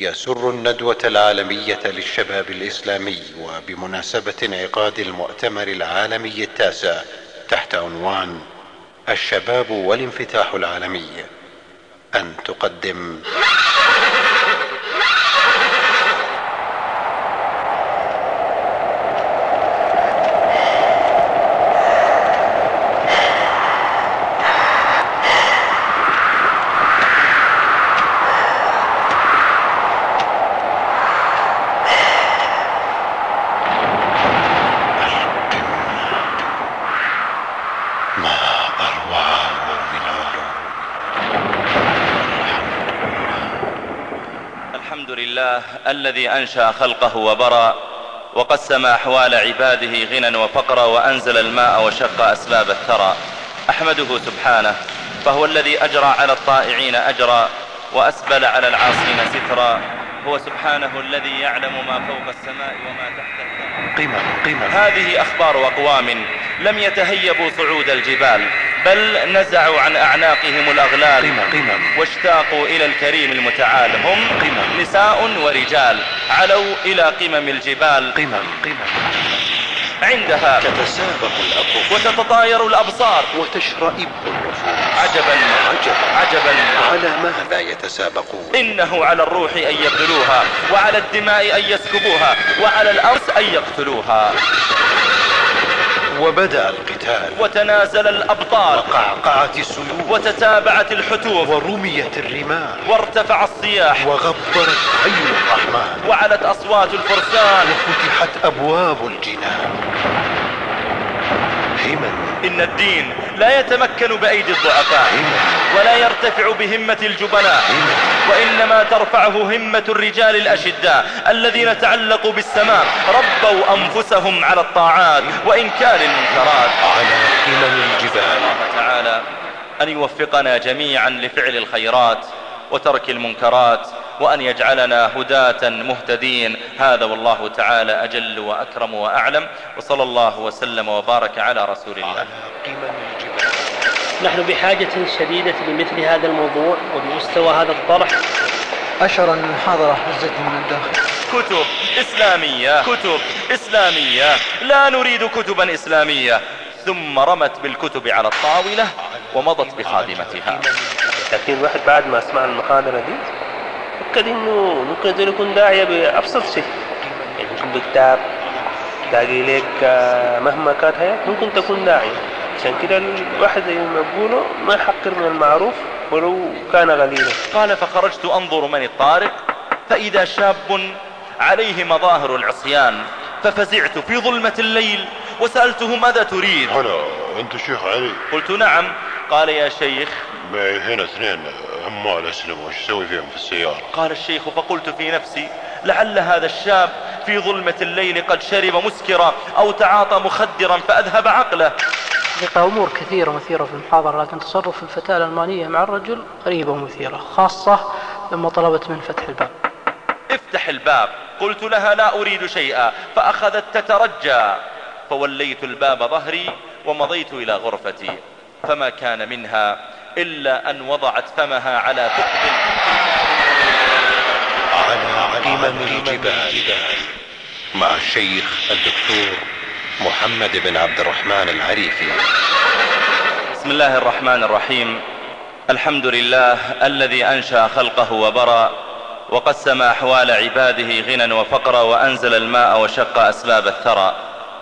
يسر الندوة العالمية للشباب الإسلامي وبمناسبة انعقاد المؤتمر العالمي التاسع تحت عنوان الشباب والانفتاح العالمي أن تقدم ما أروعه من علوم الحمد لله الذي أنشأ خلقه وبرى وقسم أحوال عباده غنى وفقرا وأنزل الماء وشق أسباب الثرى. أحمده سبحانه فهو الذي أجرى على الطائعين أجرا وأسبل على العاصين سترا. هو سبحانه الذي يعلم ما فوق السماء وما تحت الثرى. قمم قمم هذه أخبار أقوام لم يتهيبوا صعود الجبال. بل نزعوا عن أعناقهم الأغلال قمم قمم. واشتاقوا إلى الكريم المتعال. هم قمم. نساء ورجال. علوا إلى قمم الجبال. قمم قمم. عندها تتسابق الأفق وتتطاير الأبصار. وتشرئب النفوس عجبا عجبا. عجبا. على ماذا يتسابقون؟ إنه على الروح أن يبذلوها وعلى الدماء أن يسكبوها وعلى الأرض أن يقتلوها. وبدأ القتال. وتنازل الأبطال. وقعقعت السيوف. وتتابعت الحتوف. ورميت الرماح وارتفع الصياح وغبرت خيل الرحمن. وعلت أصوات الفرسان. وفتحت أبواب الجنان. همم إن الدين لا يتمكن بأيدي الضعفاء ولا يرتفع بهمة الجبناء وإنما ترفعه همة الرجال الأشداء الذين تعلقوا بالسماء ربوا أنفسهم على الطاعات وإنكار المنكرات. على قمم الجبال. الله تعالى أن يوفقنا جميعا لفعل الخيرات وترك المنكرات وأن يجعلنا هداة مهتدين. هذا والله تعالى أجل وأكرم وأعلم. وصلى الله وسلم وبارك على رسول الله. على قمم الجبال نحن بحاجة شديدة لمثل هذا الموضوع وبمستوى هذا الطرح. أشعر أن المحاضرة هزتني من الداخل كتب إسلامية. كتب إسلامية. لا نريد كتبا إسلامية. ثم رمت بالكتب على الطاولة ومضت بخادمتها. لكن الواحد بعد ما سمع المحاضرة دي فكر انه ممكن زول يكون داعية بأبسط شيء يعني يكون بكتاب تلاقي لك مهما كانت حياة ممكن تكون داعية عشان كده الواحد زي ما بيقولوا ما يحقر من المعروف ولو كان قليلا قال فخرجت أنظر من الطارق فإذا شاب عليه مظاهر العصيان ففزعت في ظلمة الليل وسألته ماذا تريد هلا انت شيخ علي قلت نعم قال يا شيخ هنا اثنين عمال اسلم وش أسوي فيهم في السيارة؟ قال الشيخ فقلت في نفسي لعل هذا الشاب في ظلمة الليل قد شرب مسكرا أو تعاطى مخدرا فأذهب عقله. حقيقة أمور كثيرة مثيرة في المحاضرة لكن تصرف الفتاة الألمانية مع الرجل غريبة ومثيرة خاصة لما طلبت من فتح الباب. افتح الباب. قلت لها لا أريد شيئا فأخذت تترجى. فوليت الباب ظهري ومضيت إلى غرفتي فما كان منها إلا أن وضعت فمها على ثقب على قمم الجبال. مع الشيخ الدكتور محمد بن عبد الرحمن العريفي. بسم الله الرحمن الرحيم. الحمد لله الذي أنشأ خلقه وبرى وقسم أحوال عباده غنى وفقرا وأنزل الماء وشق أسباب الثرى.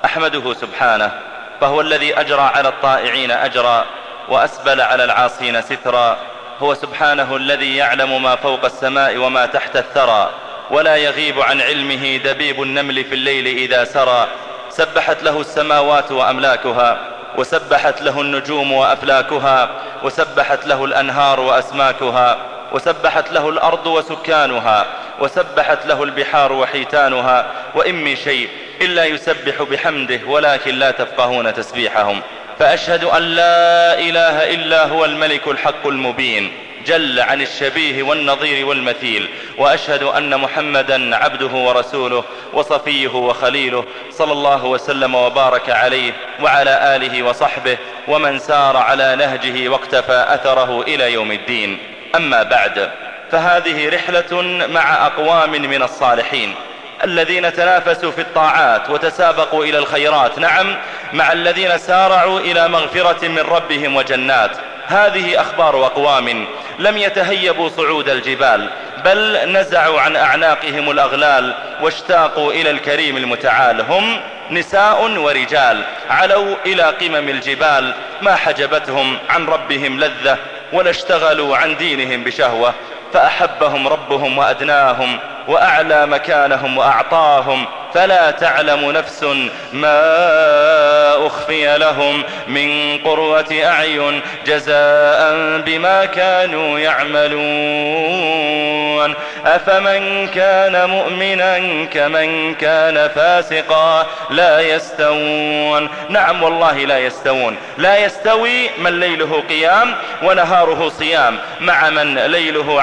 أحمده سبحانه فهو الذي أجرى على الطائعين أجرا وأسبل على العاصين سترا هو سبحانه الذي يعلم ما فوق السماء وما تحت الثرى ولا يغيب عن علمه دبيب النمل في الليل إذا سرى. سبحت له السماوات وأملاكها وسبحت له النجوم وأفلاكها وسبحت له الأنهار وأسماكها وسبحت له الأرض وسكانها وسبحت له البحار وحيتانها وإن من شيء إلا يسبح بحمده ولكن لا تفقهون تسبيحهم. فأشهد أن لا إله إلا هو الملك الحق المبين جل عن الشبيه والنظير والمثيل وأشهد أن محمدا عبده ورسوله وصفيه وخليله صلى الله وسلم وبارك عليه وعلى آله وصحبه ومن سار على نهجه واقتفى أثره إلى يوم الدين. أما بعد فهذه رحلة مع أقوام من الصالحين. الذين تنافسوا في الطاعات وتسابقوا إلى الخيرات. نعم مع الذين سارعوا إلى مغفرة من ربهم وجنات. هذه أخبار أقوام لم يتهيبوا صعود الجبال بل نزعوا عن أعناقهم الأغلال واشتاقوا إلى الكريم المتعال. هم نساء ورجال علوا إلى قمم الجبال. ما حجبتهم عن ربهم لذة ولا اشتغلوا عن دينهم بشهوة. فأحبهم ربهم وأدناهم وأعلى مكانهم وأعطاهم فلا تعلم نفس ما أخفي لهم من قروة أعين جزاء بما كانوا يعملون. أفمن كان مؤمنا كمن كان فاسقا لا يستوون. نعم والله لا يستوون. لا يستوي من ليله قيام ونهاره صيام مع من ليله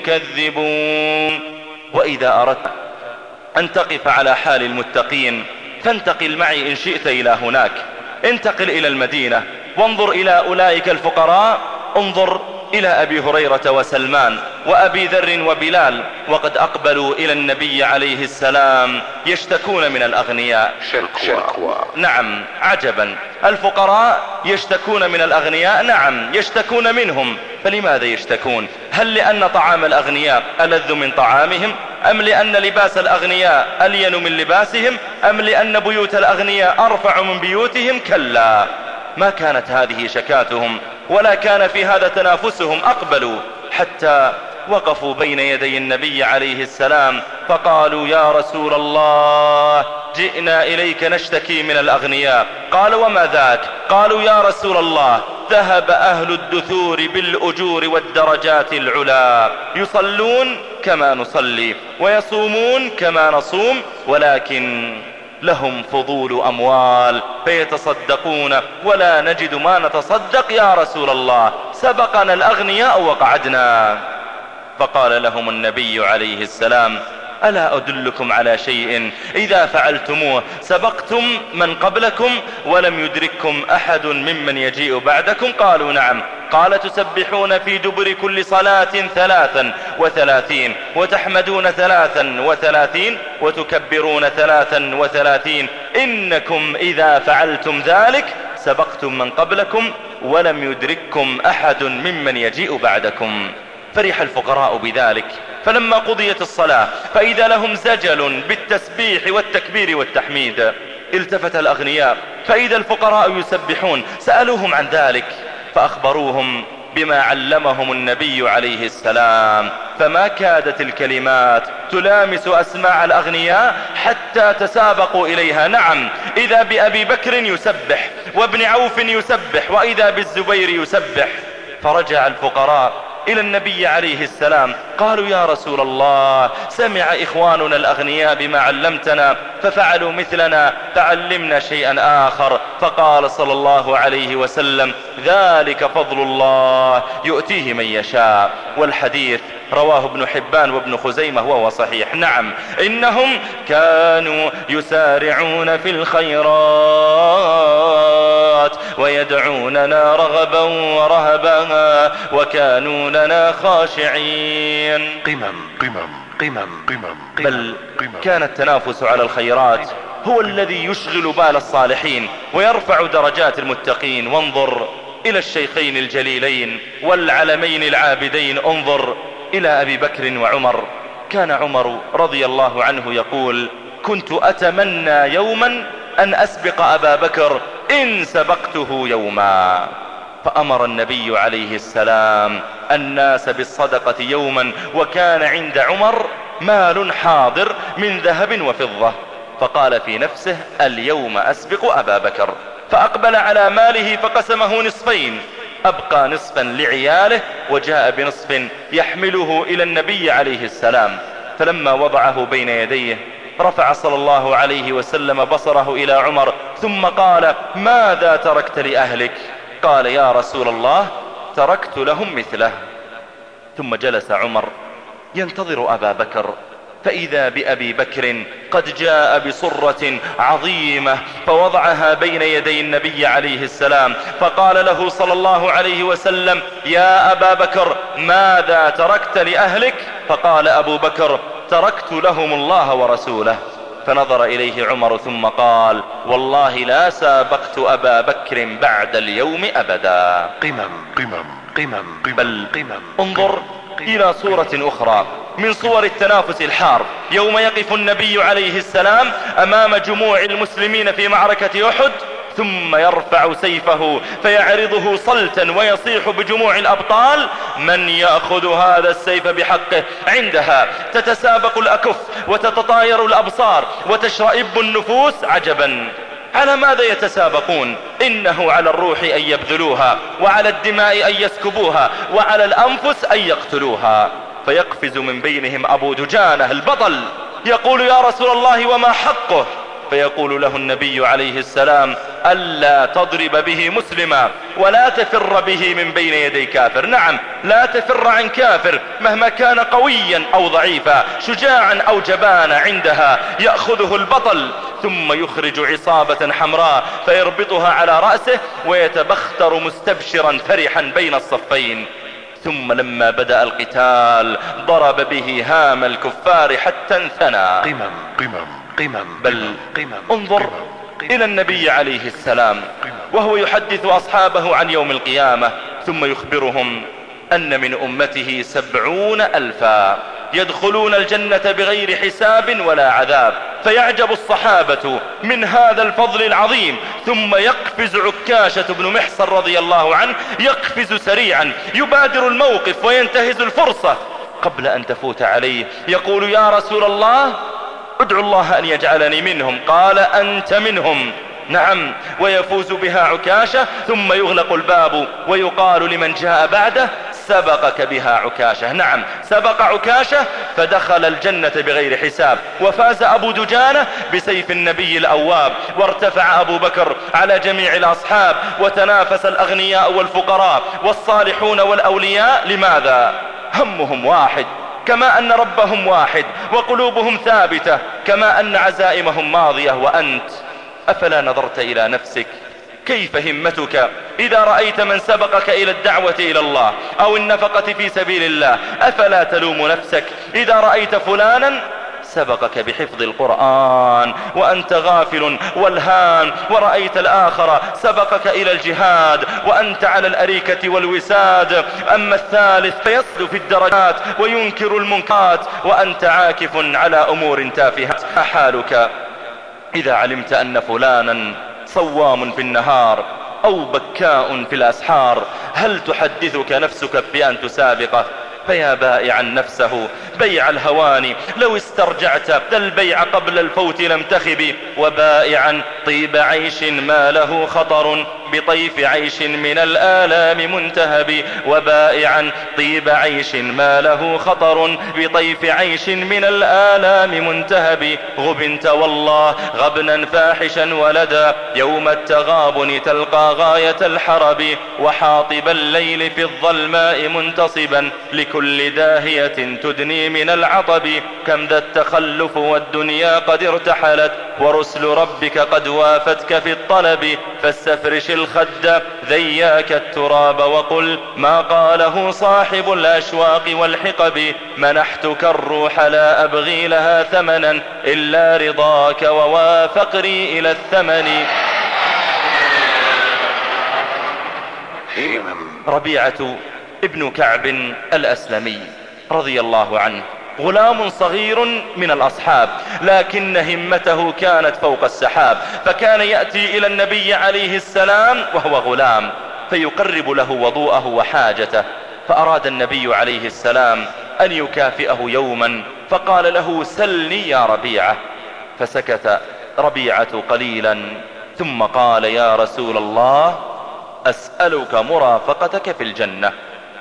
وإذا أردت أن تقف على حال المتقين فانتقل معي إن شئت إلى هناك. انتقل إلى المدينة. وانظر إلى أولئك الفقراء. انظر إلى أبي هريرة وسلمان وأبي ذر وبلال وقد أقبلوا إلى النبي عليه السلام يشتكون من الأغنياء. شكوى نعم عجبا. الفقراء يشتكون من الأغنياء نعم يشتكون منهم. فلماذا يشتكون؟ هل لأن طعام الأغنياء ألذ من طعامهم؟ أم لأن لباس الأغنياء ألين من لباسهم؟ أم لأن بيوت الأغنياء أرفع من بيوتهم؟ كلا. ما كانت هذه شكاتهم ولا كان في هذا تنافسهم أقبلوا حتى وقفوا بين يدي النبي عليه السلام فقالوا يا رسول الله جئنا إليك نشتكي من الأغنياء. قال وما ذاك؟ قالوا يا رسول الله ذهب أهل الدثور بالأجور والدرجات العلا يصلون كما نصلي ويصومون كما نصوم ولكن لهم فضول أموال فيتصدقون ولا نجد ما نتصدق يا رسول الله. سبقنا الأغنياء وقعدنا. فقال لهم النبي عليه السلام ألا أدلكم على شيء؟ إذا فعلتموه سبقتم من قبلكم ولم يدرككم أحد ممن يجيء بعدكم؟ قالوا نعم. قال تسبحون في دبر كل صلاة ثلاثا وثلاثين وتحمدون ثلاثا وثلاثين وتكبرون ثلاثا وثلاثين. إنكم إذا فعلتم ذلك سبقتم من قبلكم ولم يدرككم أحد ممن يجيء بعدكم. فرح الفقراء بذلك. فلما قضيت الصلاة فإذا لهم زجل بالتسبيح والتكبير والتحميد. التفت الأغنياء فإذا الفقراء يسبحون سألوهم عن ذلك. فأخبروهم بما علمهم النبي عليه السلام. فما كادت الكلمات تلامس أسماع الأغنياء حتى تسابقوا إليها. نعم إذا بأبي بكر يسبح وابن عوف يسبح وإذا بالزبير يسبح. فرجع الفقراء إلى النبي عليه السلام. قالوا يا رسول الله سمع إخواننا الأغنياء بما علمتنا ففعلوا مثلنا فعلمنا شيئا آخر. فقال صلى الله عليه وسلم ذلك فضل الله يؤتيه من يشاء. والحديث رواه ابن حبان وابن خزيمة وهو صحيح. نعم إنهم كانوا يسارعون في الخيرات ويدعوننا رغبا ورهبا وكانوا لنا خاشعين. قمم قمم قمم قمم بل قمم. كان التنافس على الخيرات هو الذي يشغل بال الصالحين ويرفع درجات المتقين. وانظر إلى الشيخين الجليلين والعلمين العابدين. انظر إلى أبي بكر وعمر. كان عمر رضي الله عنه يقول كنت أتمنى يوما أن أسبق أبا بكر إن سبقته يوما. فأمر النبي عليه السلام الناس بالصدقة يوما وكان عند عمر مال حاضر من ذهب وفضة. فقال في نفسه اليوم أسبق أبا بكر. فأقبل على ماله فقسمه نصفين. أبقى نصفا لعياله وجاء بنصف يحمله إلى النبي عليه السلام. فلما وضعه بين يديه رفع صلى الله عليه وسلم بصره إلى عمر ثم قال ماذا تركت لأهلك؟ قال يا رسول الله تركت لهم مثله. ثم جلس عمر ينتظر أبا بكر. فإذا بأبي بكر قد جاء بصرة عظيمة فوضعها بين يدي النبي عليه السلام فقال له صلى الله عليه وسلم يا أبا بكر ماذا تركت لأهلك؟ فقال أبو بكر تركت لهم الله ورسوله. فنظر إليه عمر ثم قال والله لا سابقت أبا بكر بعد اليوم أبدا. قمم قمم قمم قمم بل قمم انظر إلى صورة أخرى. من صور التنافس الحار. يوم يقف النبي عليه السلام أمام جموع المسلمين في معركة أحد ثم يرفع سيفه فيعرضه صلتا ويصيح بجموع الأبطال. من يأخذ هذا السيف بحقه؟ عندها تتسابق الأكف وتتطاير الأبصار وتشرئب النفوس عجبا. على ماذا يتسابقون؟ إنه على الروح أن يبذلوها وعلى الدماء أن يسكبوها وعلى الأنفس أن يقتلوها. فيقفز من بينهم أبو دجانة البطل يقول يا رسول الله وما حقه؟ فيقول له النبي عليه السلام ألا تضرب به مسلما ولا تفر به من بين يدي كافر. نعم لا تفر عن كافر مهما كان قويا أو ضعيفا شجاعا أو جبانا عندها يأخذه البطل ثم يخرج عصابة حمراء فيربطها على رأسه ويتبختر مستبشرا فرحا بين الصفين. ثم لما بدأ القتال ضرب به هام الكفار حتى انثنى. قمم قمم. قمم. بل قمم. انظر قمم. إلى النبي عليه السلام وهو يحدث أصحابه عن يوم القيامة ثم يخبرهم أن من أمته سبعون ألفا يدخلون الجنة بغير حساب ولا عذاب. فيعجب الصحابة من هذا الفضل العظيم. ثم يقفز عكاشة بن محصن رضي الله عنه يقفز سريعا يبادر الموقف وينتهز الفرصة. قبل أن تفوت عليه يقول يا رسول الله ادعو الله أن يجعلني منهم. قال أنت منهم. نعم. ويفوز بها عكاشة ثم يغلق الباب ويقال لمن جاء بعده سبقك بها عكاشة. نعم. سبق عكاشة فدخل الجنة بغير حساب. وفاز أبو دجانة بسيف النبي الأواب. وارتفع أبو بكر على جميع الأصحاب. وتنافس الأغنياء والفقراء. والصالحون والأولياء. لماذا؟ همهم واحد. كما أن ربهم واحد وقلوبهم ثابتة كما أن عزائمهم ماضية وأنت أفلا نظرت إلى نفسك؟ كيف همتك؟ إذا رأيت من سبقك إلى الدعوة إلى الله أو النفقة في سبيل الله أفلا تلوم نفسك؟ إذا رأيت فلانا سبقك بحفظ القرآن وأنت غافل والهان ورأيت الآخر سبقك إلى الجهاد وأنت على الأريكة والوساد. أما الثالث فيصل في الدرجات وينكر المنكرات وأنت عاكف على أمور تافهة. ما حالك إذا علمت أن فلانا صوام في النهار أو بكاء في الأسحار هل تحدثك نفسك بأن تسابقه؟ فيا بائعا نفسه بيع الهوان لو استرجعت البيع قبل الفوت لم تخب. وبائعا طيب عيش ما له خطر بطيف عيش من الآلام منتهب. وبائعا طيب عيش ما له خطر بطيف عيش من الآلام منتهب. غبنت والله غبنا فاحشا ولدا يوم التغابن تلقى غاية الحرب. وحاطب الليل في الظلماء منتصبا لكل داهية تدني من العطب. كم ذا التخلف والدنيا قد ارتحلت ورسل ربك قد وافتك في الطلب. فاستفرش الخد ذياك التراب وقل ما قاله صاحب الأشواق والحقب. منحتك الروح لا أبغي لها ثمنا إلا رضاك ووافقري إلى الثمن. ربيعة ابن كعب الأسلمي رضي الله عنه. غلام صغير من الأصحاب لكن همته كانت فوق السحاب فكان يأتي إلى النبي عليه السلام وهو غلام فيقرب له وضوءه وحاجته فأراد النبي عليه السلام أن يكافئه يوما فقال له سلني يا ربيعة. فسكت ربيعة قليلا ثم قال يا رسول الله أسألك مرافقتك في الجنة.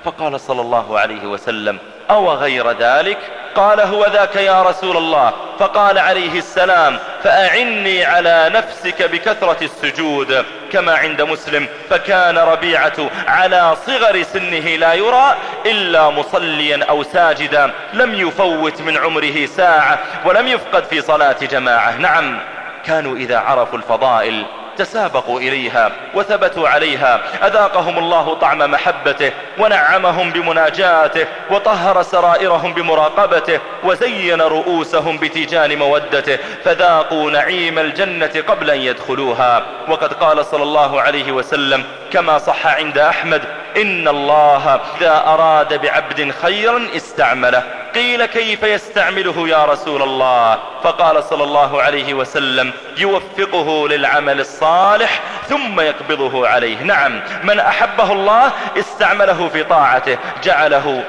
فقال صلى الله عليه وسلم أو غير ذلك؟ قال هو ذاك يا رسول الله. فقال عليه السلام فأعني على نفسك بكثرة السجود. كما عند مسلم فكان ربيعة على صغر سنه لا يرى إلا مصليا أو ساجدا لم يفوت من عمره ساعة ولم يفقد في صلاة جماعة. نعم كانوا إذا عرفوا الفضائل تسابقوا إليها وثبتوا عليها. أذاقهم الله طعم محبته ونعمهم بمناجاته وطهر سرائرهم بمراقبته وزين رؤوسهم بتيجان مودته. فذاقوا نعيم الجنة قبل أن يدخلوها. وقد قال صلى الله عليه وسلم كما صح عند أحمد إن الله إذا أراد بعبد خيرا استعمله. قيل كيف يستعمله يا رسول الله؟ فقال صلى الله عليه وسلم يوفقه للعمل الصالح ثم يقبضه عليه. نعم من أحبه الله استعمله في طاعته جعله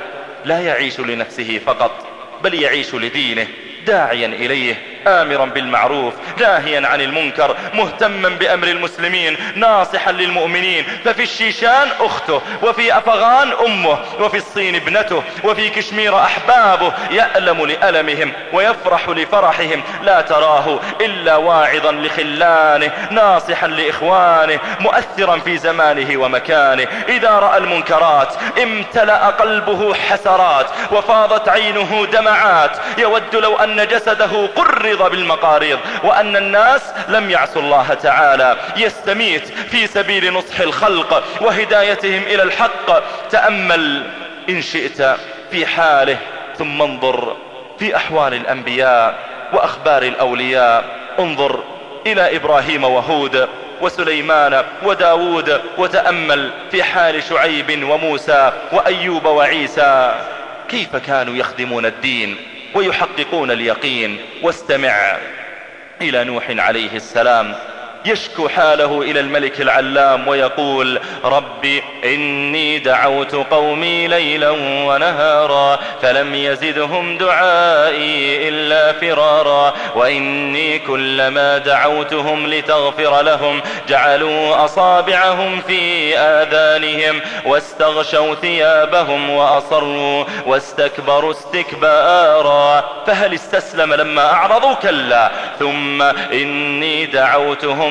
لا يعيش لنفسه فقط بل يعيش لدينه. داعيا إليه آمرا بالمعروف ناهيا عن المنكر مهتما بأمر المسلمين ناصحا للمؤمنين. ففي الشيشان أخته وفي أفغان أمه وفي الصين ابنته وفي كشمير أحبابه يألم لألمهم ويفرح لفرحهم. لا تراه إلا واعظا لخلانه ناصحا لإخوانه مؤثرا في زمانه ومكانه. إذا رأى المنكرات امتلأ قلبه حسرات وفاضت عينه دمعات. يود لو أن جسده قرر عرض بالمقاريض وأن الناس لم يعصوا الله تعالى. يستميت في سبيل نصح الخلق وهدايتهم إلى الحق. تأمل إن شئت في حاله ثم انظر في أحوال الأنبياء وأخبار الأولياء. انظر إلى إبراهيم وهود وسليمان وداود وتأمل في حال شعيب وموسى وأيوب وعيسى. كيف كانوا يخدمون الدين؟ ويحققون اليقين. واستمع إلى نوح عليه السلام. يشكو حاله إلى الملك العلام ويقول رب إني دعوت قومي ليلا ونهارا فلم يزدهم دعائي إلا فرارا وإني كلما دعوتهم لتغفر لهم جعلوا أصابعهم في آذانهم واستغشوا ثيابهم وأصروا واستكبروا استكبارا فهل استسلم لما أعرضوا؟ كلا. ثم إني دعوتهم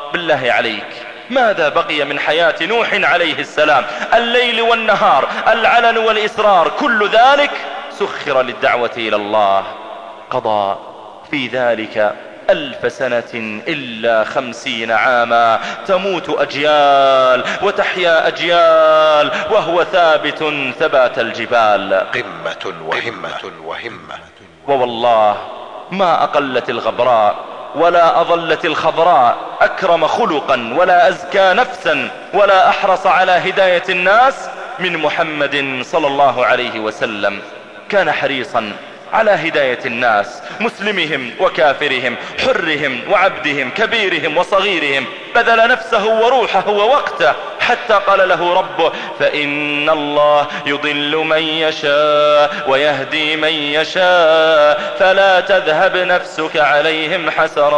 بالله عليك. ماذا بقي من حياة نوح عليه السلام؟ الليل والنهار العلن والإسرار كل ذلك سخر للدعوة إلى الله. قضى في ذلك ألف سنة إلا خمسين عاما. تموت أجيال وتحيا أجيال وهو ثابت ثبات الجبال. قمة وهمة. وهمة ووالله ما أقلت الغبراء ولا أظلت الخضراء أكرم خلقا ولا أزكى نفسا ولا أحرص على هداية الناس من محمد صلى الله عليه وسلم. كان حريصا على هداية الناس مسلمهم وكافرهم حرهم وعبدهم كبيرهم وصغيرهم. بذل نفسه وروحه ووقته حتى قال له ربه فإن الله يضل من يشاء ويهدي من يشاء فلا تذهب نفسك عليهم حسرات.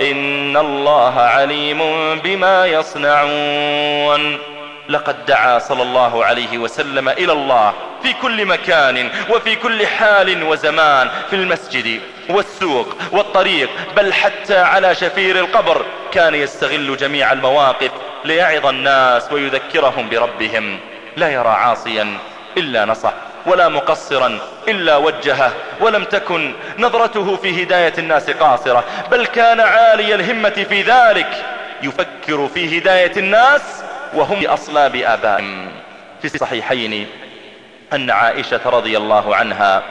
إن الله عليم بما يصنعون. لقد دعا صلى الله عليه وسلم إلى الله في كل مكان وفي كل حال وزمان في المسجد والسوق والطريق بل حتى على شفير القبر. كان يستغل جميع المواقف ليعظ الناس ويذكرهم بربهم. لا يرى عاصيا إلا نصح ولا مقصرا إلا وجهه ولم تكن نظرته في هداية الناس قاصرة بل كان عالي الهمة في ذلك. يفكر في هداية الناس وهم بأصلاب آبائهم. في الصحيحين أن عائشة رضي الله عنها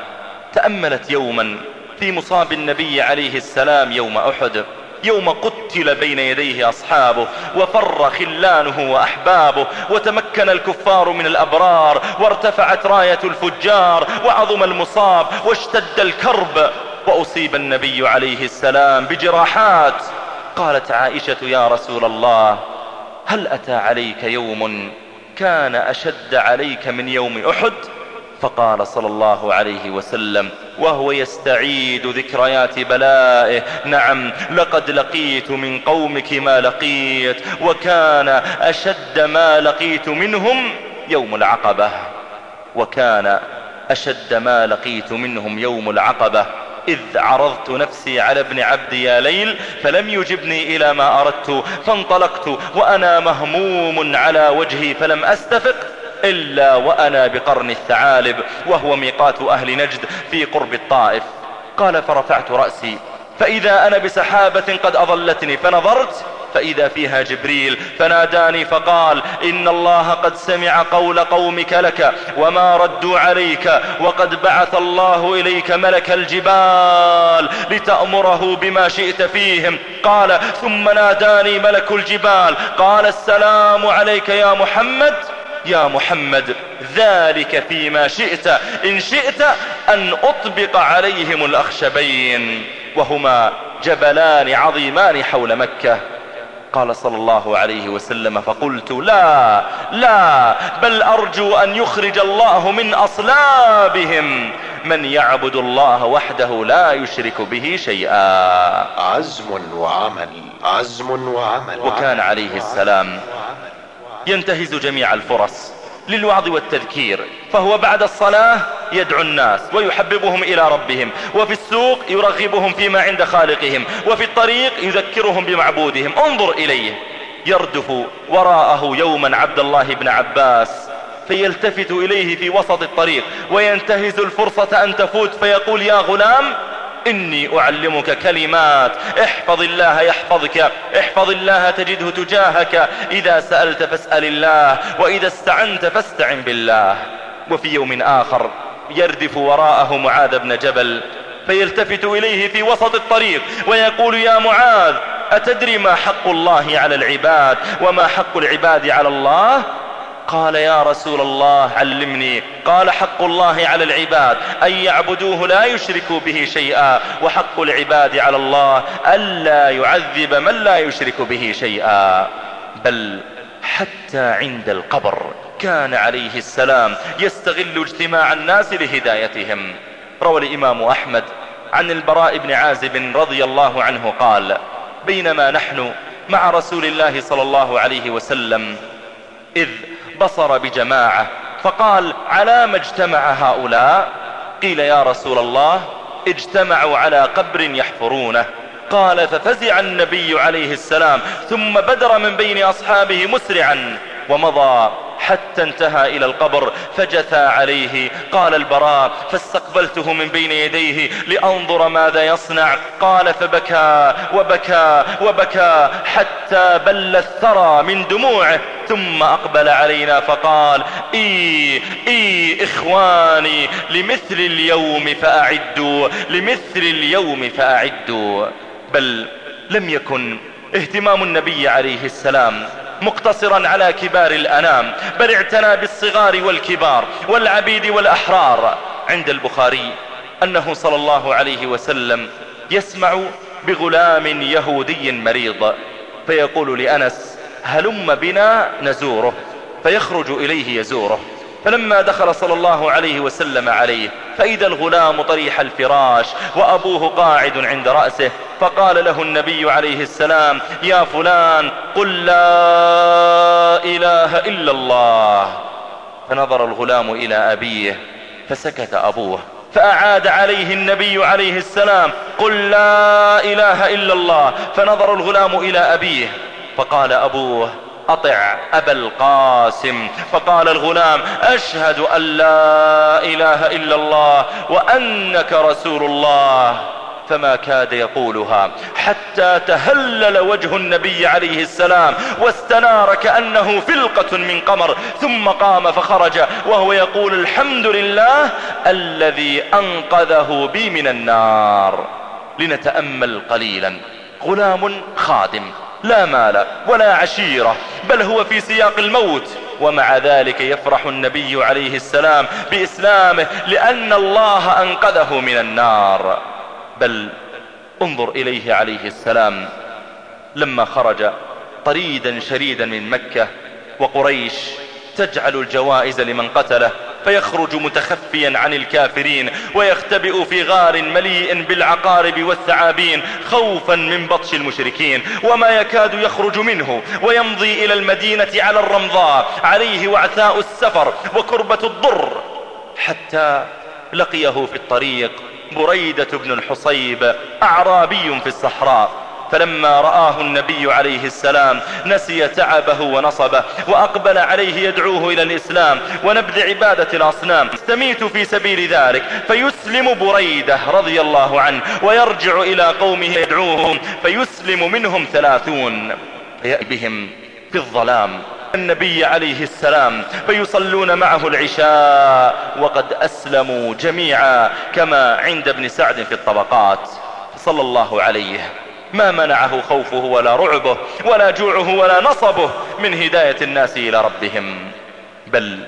تأملت يوما في مصاب النبي عليه السلام يوم أحد يوم قتل بين يديه أصحابه وفر خلانه وأحبابه وتمكن الكفار من الأبرار وارتفعت راية الفجار وعظم المصاب واشتد الكرب. وأصيب النبي عليه السلام بجراحات. قالت عائشة يا رسول الله هل أتى عليك يوم كان أشد عليك من يوم أحد؟ فقال صلى الله عليه وسلم وهو يستعيد ذكريات بلائه. نعم لقد لقيت من قومك ما لقيت وكان أشد ما لقيت منهم يوم العقبة. وكان أشد ما لقيت منهم يوم العقبة. إذ عرضت نفسي على ابن عبد يا ليل فلم يجبني إلى ما أردت فانطلقت وأنا مهموم على وجهي فلم أستفق إلا وأنا بقرن الثعالب وهو ميقات أهل نجد في قرب الطائف. قال فرفعت رأسي فإذا أنا بسحابة قد أظلتني فنظرت فإذا فيها جبريل فناداني فقال إن الله قد سمع قول قومك لك وما ردوا عليك وقد بعث الله إليك ملك الجبال لتأمره بما شئت فيهم قال ثم ناداني ملك الجبال قال السلام عليك يا محمد يا محمد ذلك فيما شئت إن شئت أن أطبق عليهم الأخشبين وهما جبلان عظيمان حول مكة قال صلى الله عليه وسلم فقلت لا لا بل أرجو أن يخرج الله من أصلابهم. من يعبد الله وحده لا يشرك به شيئا. عزم وعمل عزم وعمل. وكان عليه السلام. ينتهز جميع الفرص. للوعظ والتذكير فهو بعد الصلاة يدعو الناس ويحببهم إلى ربهم وفي السوق يرغبهم فيما عند خالقهم وفي الطريق يذكرهم بمعبودهم. انظر إليه يردف وراءه يوما عبد الله بن عباس فيلتفت إليه في وسط الطريق وينتهز الفرصة أن تفوت فيقول يا غلام إني أعلمك كلمات. احفظ الله يحفظك. احفظ الله تجده تجاهك. إذا سألت فاسأل الله وإذا استعنت فاستعن بالله. وفي يوم آخر يردف وراءه معاذ بن جبل فيلتفت إليه في وسط الطريق ويقول يا معاذ أتدري ما حق الله على العباد وما حق العباد على الله؟ قال يا رسول الله علمني. قال حق الله على العباد أن يعبدوه لا يشركوا به شيئا وحق العباد على الله ألا يعذب من لا يشرك به شيئا. بل حتى عند القبر كان عليه السلام يستغل اجتماع الناس لهدايتهم. روى الإمام أحمد عن البراء بن عازب رضي الله عنه قال بينما نحن مع رسول الله صلى الله عليه وسلم إذ بصر بجماعة فقال على ما اجتمع هؤلاء؟ قيل يا رسول الله اجتمعوا على قبر يحفرونه. قال ففزع النبي عليه السلام ثم بدر من بين أصحابه مسرعا. ومضى حتى انتهى إلى القبر فجثى عليه. قال البراء فاستقبلته من بين يديه لأنظر ماذا يصنع. قال فبكى وبكى وبكى حتى بل الثرى من دموعه ثم أقبل علينا فقال إي إي إخواني لمثل اليوم فأعدوا لمثل اليوم فأعدوا. بل لم يكن اهتمام النبي عليه السلام مقتصرا على كبار الأنام بل اعتنى بالصغار والكبار والعبيد والأحرار. عند البخاري أنه صلى الله عليه وسلم يسمع بغلام يهودي مريض فيقول لأنس هلم بنا نزوره فيخرج إليه يزوره. فلما دخل صلى الله عليه وسلم عليه فإذا الغلام طريح الفراش وأبوه قاعد عند رأسه فقال له النبي عليه السلام يا فلان قل لا إله إلا الله. فنظر الغلام إلى أبيه فسكت أبوه فأعاد عليه النبي عليه السلام قل لا إله إلا الله. فنظر الغلام إلى أبيه فقال أبوه أطع أبا القاسم. فقال الغلام أشهد أن لا إله إلا الله وأنك رسول الله. فما كاد يقولها. حتى تهلل وجه النبي عليه السلام واستنار كأنه فلقة من قمر. ثم قام فخرج وهو يقول الحمد لله الذي أنقذه بي من النار. لنتأمل قليلا. غلام خادم. لا مال ولا عشيرة بل هو في سياق الموت. ومع ذلك يفرح النبي عليه السلام بإسلامه لأن الله أنقذه من النار. بل انظر إليه عليه السلام لما خرج طريدا شريدا من مكة وقريش تجعل الجوائز لمن قتله فيخرج متخفيا عن الكافرين ويختبئ في غار مليء بالعقارب والثعابين خوفا من بطش المشركين. وما يكاد يخرج منه ويمضي إلى المدينة على الرمضاء عليه وعثاء السفر وكربة الضر. حتى لقيه في الطريق بريدة بن الحصيب أعرابي في الصحراء. فلما رآه النبي عليه السلام نسي تعبه ونصبه وأقبل عليه يدعوه إلى الإسلام ونبذ عبادة الأصنام. استميت في سبيل ذلك فيسلم بريدة رضي الله عنه ويرجع إلى قومه يدعوهم فيسلم منهم ثلاثون. فيأتي بهم في الظلام النبي عليه السلام فيصلون معه العشاء وقد أسلموا جميعا كما عند ابن سعد في الطبقات. صلى الله عليه ما منعه خوفه ولا رعبه ولا جوعه ولا نصبه من هداية الناس إلى ربهم. بل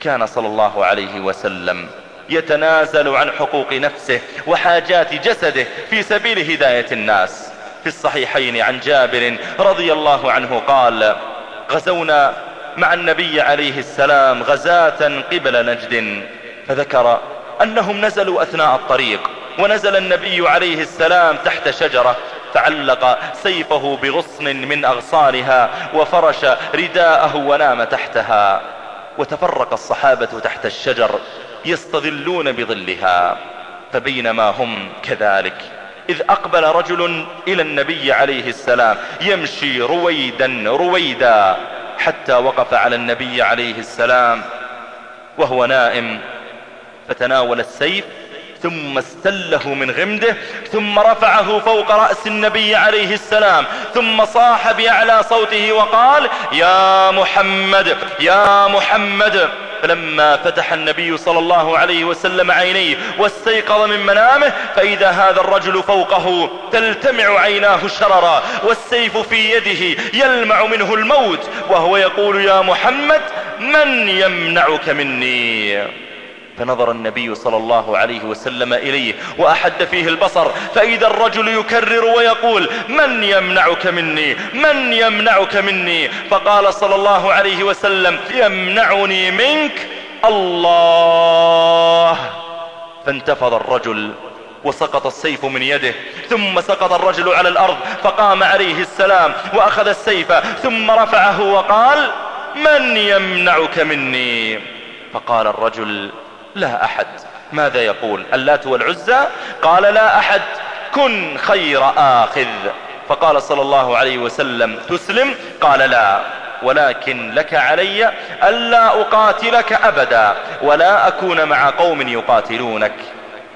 كان صلى الله عليه وسلم يتنازل عن حقوق نفسه وحاجات جسده في سبيل هداية الناس. في الصحيحين عن جابر رضي الله عنه قال غزونا مع النبي عليه السلام غزاة قبل نجد فذكر أنهم نزلوا أثناء الطريق ونزل النبي عليه السلام تحت شجرة فعلق سيفه بغصن من أغصانها وفرش رداءه ونام تحتها. وتفرق الصحابة تحت الشجر يستظلون بظلها. فبينما هم كذلك إذ أقبل رجل إلى النبي عليه السلام يمشي رويدا رويدا حتى وقف على النبي عليه السلام وهو نائم. فتناول السيف ثم استله من غمده ثم رفعه فوق رأس النبي عليه السلام ثم صاح بأعلى صوته وقال يا محمد يا محمد. فلما فتح النبي صلى الله عليه وسلم عينيه واستيقظ من منامه فإذا هذا الرجل فوقه تلتمع عيناه شررا والسيف في يده يلمع منه الموت وهو يقول يا محمد من يمنعك مني؟ فنظر النبي صلى الله عليه وسلم إليه وأحد فيه البصر فإذا الرجل يكرر ويقول من يمنعك مني؟ من يمنعك مني؟ فقال صلى الله عليه وسلم يمنعني منك الله. فانتفض الرجل وسقط السيف من يده ثم سقط الرجل على الأرض فقام عليه السلام وأخذ السيف ثم رفعه وقال من يمنعك مني؟ فقال الرجل لا أحد. ماذا يقول؟ اللات والعزى؟ قال لا أحد. كن خير آخذ. فقال صلى الله عليه وسلم تسلم؟ قال لا. ولكن لك علي ألا أقاتلك أبدا ولا أكون مع قوم يقاتلونك.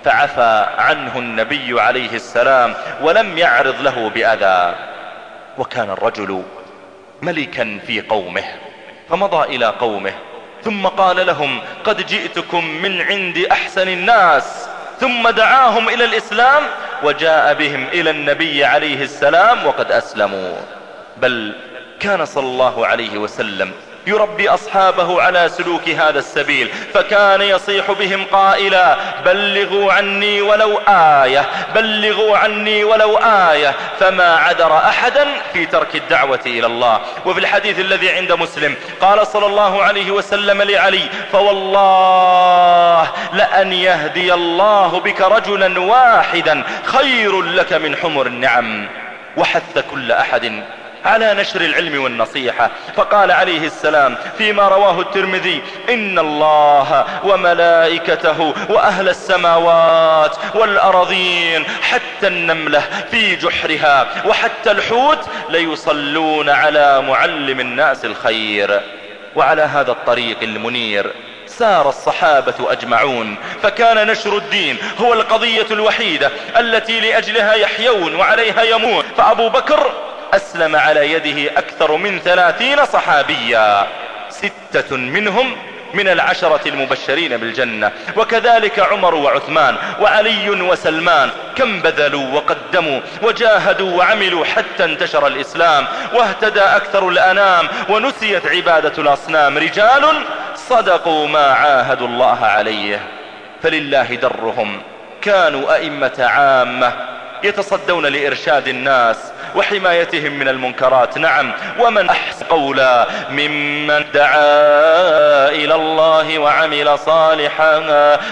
فعفى عنه النبي عليه السلام ولم يعرض له بأذى. وكان الرجل ملكا في قومه فمضى إلى قومه. ثم قال لهم قد جئتكم من عند أحسن الناس. ثم دعاهم إلى الإسلام وجاء بهم إلى النبي عليه السلام وقد أسلموا. بل كان صلى الله عليه وسلم يربي أصحابه على سلوك هذا السبيل فكان يصيح بهم قائلا بلغوا عني ولو آية بلغوا عني ولو آية فما عذر أحدا في ترك الدعوة إلى الله. وفي الحديث الذي عند مسلم قال صلى الله عليه وسلم لعلي فوالله لأن يهدي الله بك رجلا واحدا خير لك من حمر النعم وحث كل أحد على نشر العلم والنصيحة. فقال عليه السلام فيما رواه الترمذي إن الله وملائكته وأهل السماوات والأرضين حتى النملة في جحرها وحتى الحوت ليصلون على معلم الناس الخير. وعلى هذا الطريق المنير سار الصحابة أجمعون. فكان نشر الدين هو القضية الوحيدة التي لأجلها يحيون وعليها يمون فأبو بكر أسلم على يده أكثر من ثلاثين صحابيا. ستة منهم من العشرة المبشرين بالجنة. وكذلك عمر وعثمان وعلي وسلمان. كم بذلوا وقدموا وجاهدوا وعملوا حتى انتشر الإسلام. واهتدى أكثر الأنام ونسيت عبادة الأصنام. رجال صدقوا ما عاهدوا الله عليه. فلله درهم. كانوا أئمة عامة يتصدون لإرشاد الناس. وحمايتهم من المنكرات. نعم. ومن أحسن قولا ممن دعا إلى الله وعمل صالحا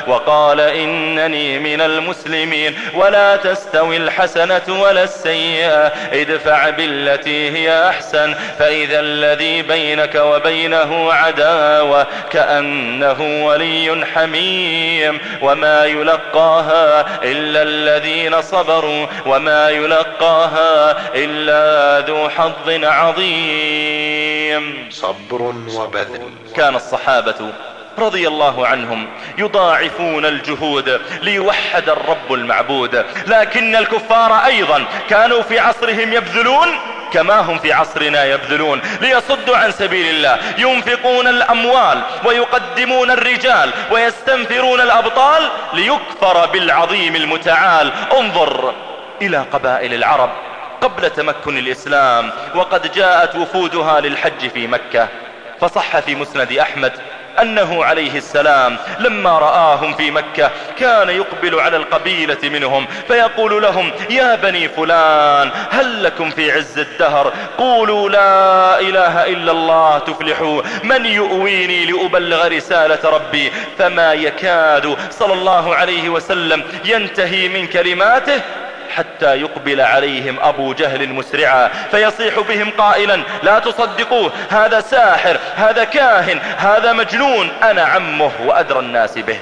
وقال إنني من المسلمين. ولا تستوي الحسنة ولا السيئة. ادفع بالتي هي أحسن. فإذا الذي بينك وبينه عداوة كأنه ولي حميم. وما يلقاها إلا الذين صبروا. وما يلقاها إلا ذو حظ عظيم. صبر وبذل. كان الصحابة رضي الله عنهم يضاعفون الجهود ليوحد الرب المعبود. لكن الكفار أيضا كانوا في عصرهم يبذلون كما هم في عصرنا يبذلون ليصدوا عن سبيل الله. ينفقون الأموال ويقدمون الرجال ويستنفرون الأبطال ليكفر بالعظيم المتعال. انظر إلى قبائل العرب قبل تمكن الإسلام وقد جاءت وفودها للحج في مكة. فصح في مسند أحمد أنه عليه السلام لما رآهم في مكة كان يقبل على القبيلة منهم فيقول لهم يا بني فلان هل لكم في عز الدهر؟ قولوا لا إله إلا الله تفلحوا. من يؤويني لأبلغ رسالة ربي؟ فما يكاد صلى الله عليه وسلم ينتهي من كلماته حتى يقبل عليهم أبو جهل مسرعا فيصيح بهم قائلا لا تصدقوه هذا ساحر هذا كاهن هذا مجنون أنا عمه وأدرى الناس به.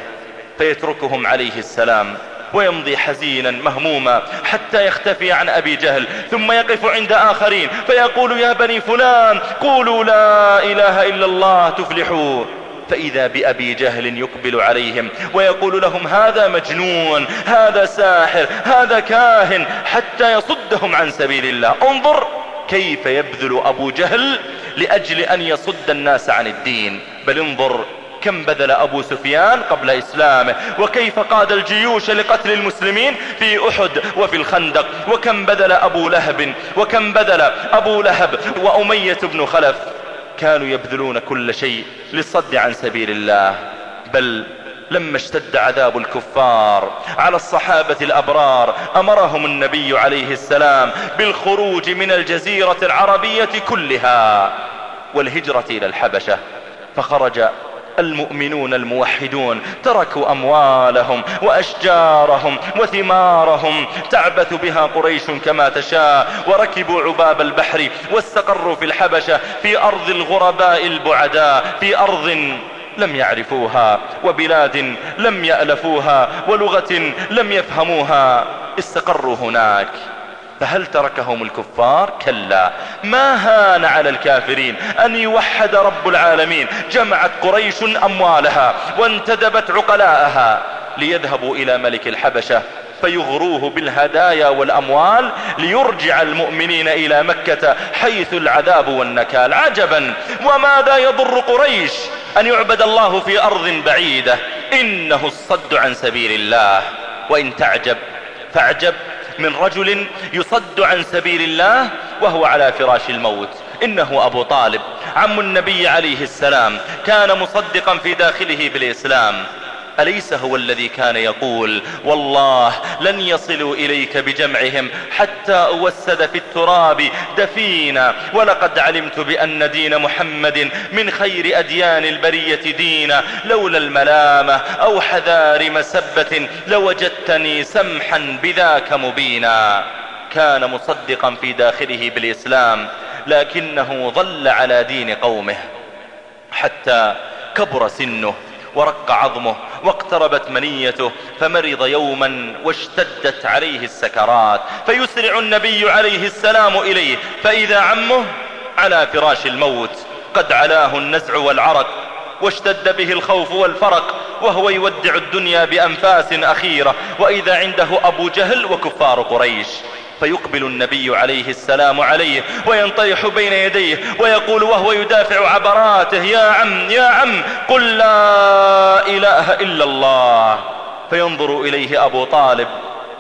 فيتركهم عليه السلام ويمضي حزينا مهموما حتى يختفي عن أبي جهل ثم يقف عند آخرين فيقول يا بني فلان قولوا لا إله إلا الله تفلحوا فإذا بأبي جهل يقبل عليهم ويقول لهم هذا مجنون هذا ساحر هذا كاهن حتى يصدهم عن سبيل الله. انظر كيف يبذل أبو جهل لأجل أن يصد الناس عن الدين. بل انظر كم بذل أبو سفيان قبل إسلامه وكيف قاد الجيوش لقتل المسلمين في أحد وفي الخندق وكم بذل أبو لهب وكم بذل أبو لهب وأمية بن خلف. كانوا يبذلون كل شيء للصد عن سبيل الله بل لما اشتد عذاب الكفار على الصحابة الأبرار أمرهم النبي عليه السلام بالخروج من الجزيرة العربية كلها والهجرة إلى الحبشة فخرج المؤمنون الموحدون تركوا أموالهم وأشجارهم وثمارهم. تعبث بها قريش كما تشاء. وركبوا عباب البحر واستقروا في الحبشة في أرض الغرباء البعداء في أرض لم يعرفوها وبلاد لم يألفوها ولغة لم يفهموها. استقروا هناك. فهل تركهم الكفار؟ كلا. ما هان على الكافرين أن يوحد رب العالمين؟ جمعت قريش أموالها وانتدبت عقلاءها ليذهبوا إلى ملك الحبشة فيغروه بالهدايا والأموال ليرجع المؤمنين إلى مكة حيث العذاب والنكال. عجبا. وماذا يضر قريش؟ أن يعبد الله في أرض بعيدة. إنه الصد عن سبيل الله. وإن تعجب فاعجب. من رجل يصد عن سبيل الله وهو على فراش الموت. إنه أبو طالب. عم النبي عليه السلام كان مصدقا في داخله بالإسلام. أليس هو الذي كان يقول والله لن يصلوا إليك بجمعهم حتى أوسد في التراب دفينا ولقد علمت بأن دين محمد من خير أديان البرية دينا لولا الملامة أو حذار مسبة لوجدتني سمحا بذاك مبينا كان مصدقا في داخله بالإسلام لكنه ظل على دين قومه حتى كبر سنه ورق عظمه واقتربت منيته فمرض يوما واشتدت عليه السكرات فيسرع النبي عليه السلام إليه فإذا عمه على فراش الموت قد علاه النزع والعرق واشتد به الخوف والفرق وهو يودع الدنيا بأنفاس أخيرة وإذا عنده أبو جهل وكفار قريش. فيقبل النبي عليه السلام عليه وينطيح بين يديه ويقول وهو يدافع عبراته يا عم يا عم قل لا إله إلا الله. فينظر إليه أبو طالب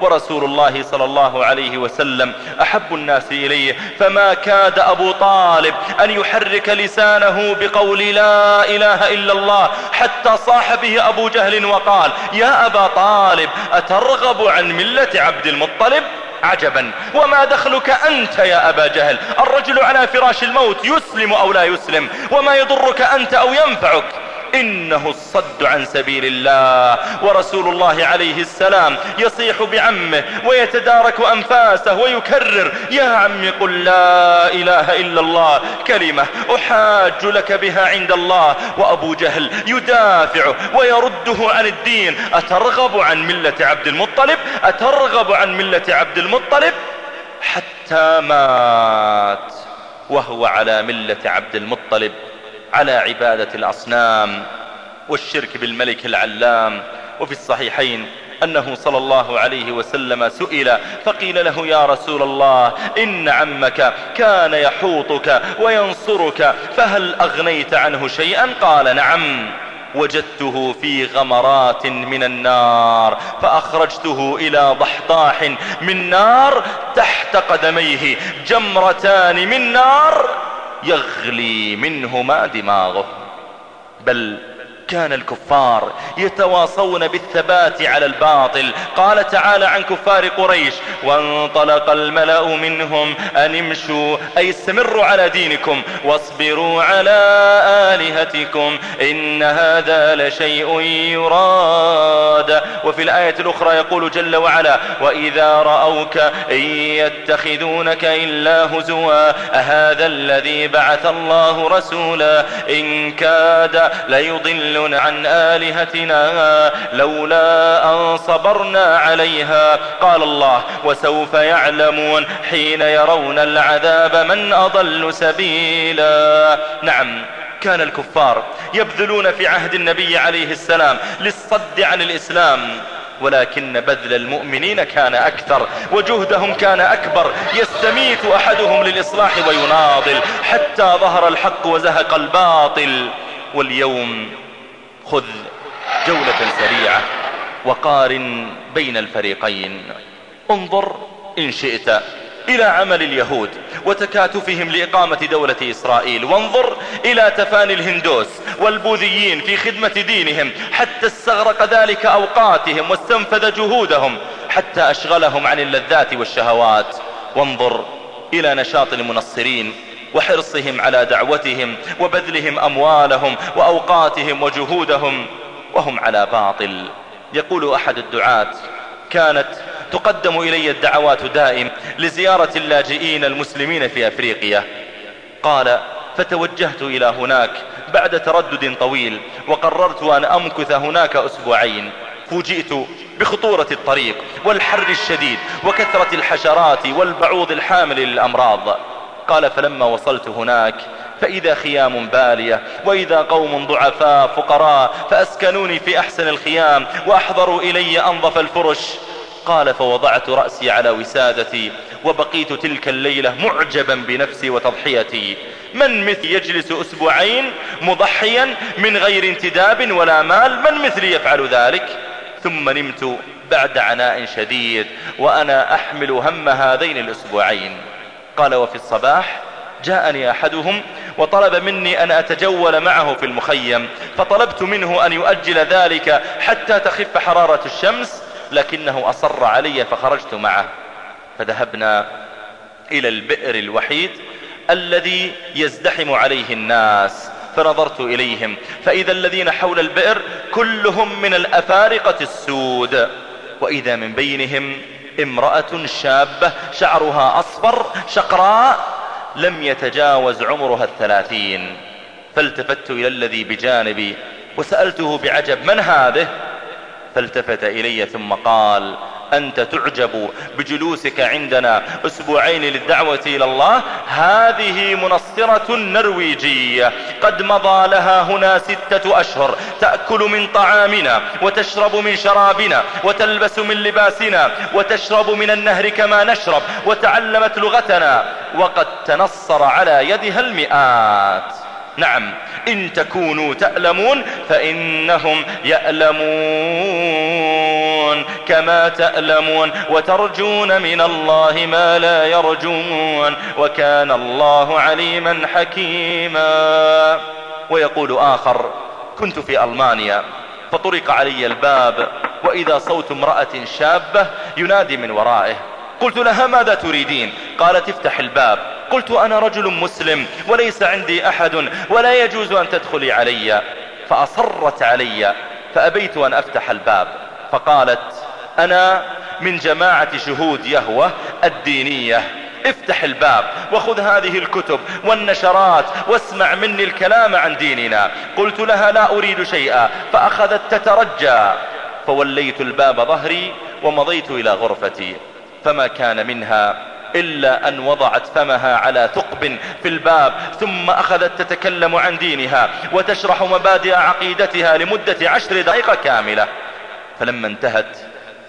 ورسول الله صلى الله عليه وسلم أحب الناس إليه فما كاد أبو طالب أن يحرك لسانه بقول لا إله إلا الله حتى صاح به أبو جهل وقال يا أبا طالب أترغب عن ملة عبد المطلب؟ عجبا. وما دخلك أنت يا أبا جهل؟ الرجل على فراش الموت يسلم أو لا يسلم؟ وما يضرك أنت أو ينفعك؟ إنه الصد عن سبيل الله. ورسول الله عليه السلام يصيح بعمه ويتدارك أنفاسه ويكرر يا عم قل لا إله إلا الله. كلمة أحاج لك بها عند الله. وأبو جهل يدافع ويرده عن الدين. أترغب عن ملة عبد المطلب؟ أترغب عن ملة عبد المطلب؟ حتى مات وهو على ملة عبد المطلب. على عبادة الأصنام والشرك بالملك العلام وفي الصحيحين أنه صلى الله عليه وسلم سئل فقيل له يا رسول الله إن عمك كان يحوطك وينصرك فهل أغنيت عنه شيئا؟ قال نعم وجدته في غمرات من النار فأخرجته إلى ضحضاح من نار تحت قدميه جمرتان من نار يغلي منهما دماغه بل كان الكفار يتواصون بالثبات على الباطل. قال تعالى عن كفار قريش وانطلق الملأ منهم أن امشوا أي استمروا على دينكم واصبروا على آلهتكم إن هذا لشيء يراد. وفي الآية الأخرى يقول جل وعلا وإذا رأوك إن يتخذونك إلا هزوا أهذا الذي بعث الله رسولا إن كاد ليضل عن آلهتنا لولا أن صبرنا عليها. قال الله وسوف يعلمون حين يرون العذاب من أضل سبيلا. نعم كان الكفار يبذلون في عهد النبي عليه السلام للصد عن الإسلام ولكن بذل المؤمنين كان أكثر وجهدهم كان أكبر. يستميت أحدهم للإصلاح ويناضل حتى ظهر الحق وزهق الباطل. واليوم خذ جولة سريعة وقارن بين الفريقين. انظر إن شئت إلى عمل اليهود وتكاتفهم لإقامة دولة إسرائيل. وانظر إلى تفاني الهندوس والبوذيين في خدمة دينهم حتى استغرق ذلك أوقاتهم واستنفذ جهودهم حتى أشغلهم عن اللذات والشهوات. وانظر إلى نشاط المنصرين وحرصهم على دعوتهم وبذلهم أموالهم وأوقاتهم وجهودهم وهم على باطل. يقول أحد الدعاة كانت تقدم إلي الدعوات دائم لزيارة اللاجئين المسلمين في أفريقيا. قال فتوجهت إلى هناك بعد تردد طويل وقررت أن أمكث هناك أسبوعين. فوجئت بخطورة الطريق والحر الشديد وكثرة الحشرات والبعوض الحامل للأمراض. قال فلما وصلت هناك فإذا خيام بالية وإذا قوم ضعفاء فقراء فأسكنوني في أحسن الخيام وأحضروا إلي أنظف الفرش. قال فوضعت رأسي على وسادتي وبقيت تلك الليلة معجبا بنفسي وتضحيتي. من مثل يجلس أسبوعين مضحيا من غير انتداب ولا مال؟ من مثلي يفعل ذلك؟ ثم نمت بعد عناء شديد وأنا أحمل هم هذين الأسبوعين. قال وفي الصباح جاءني أحدهم وطلب مني أن أتجول معه في المخيم فطلبت منه أن يؤجل ذلك حتى تخف حرارة الشمس لكنه أصر علي فخرجت معه. فذهبنا إلى البئر الوحيد الذي يزدحم عليه الناس فنظرت إليهم فإذا الذين حول البئر كلهم من الأفارقة السود وإذا من بينهم امرأة شابة شعرها أصفر شقراء لم يتجاوز عمرها الثلاثين. فالتفت إلى الذي بجانبي وسألته بعجب من هذه؟ فالتفت إلي ثم قال أنت تعجب بجلوسك عندنا. أسبوعين للدعوة إلى الله. هذه منصرة نرويجية. قد مضى لها هنا ستة أشهر. تأكل من طعامنا وتشرب من شرابنا وتلبس من لباسنا وتشرب من النهر كما نشرب وتعلمت لغتنا. وقد تنصر على يدها المئات. نعم. إن تكونوا تألمون فإنهم يألمون كما تألمون وترجون من الله ما لا يرجون وكان الله عليما حكيما. ويقول آخر كنت في ألمانيا فطرق علي الباب وإذا صوت امرأة شابة ينادي من ورائه قلت لها ماذا تريدين؟ قالت افتح الباب. قلت أنا رجل مسلم وليس عندي أحد ولا يجوز أن تدخلي علي. فأصرت علي. فأبيت أن أفتح الباب. فقالت أنا من جماعة شهود يهوى الدينية. افتح الباب وخذ هذه الكتب والنشرات واسمع مني الكلام عن ديننا. قلت لها لا أريد شيئا. فأخذت تترجى. فوليت الباب ظهري ومضيت إلى غرفتي. فما كان منها إلا أن وضعت فمها على ثقب في الباب ثم أخذت تتكلم عن دينها وتشرح مبادئ عقيدتها لمدة عشر دقائق كاملة. فلما انتهت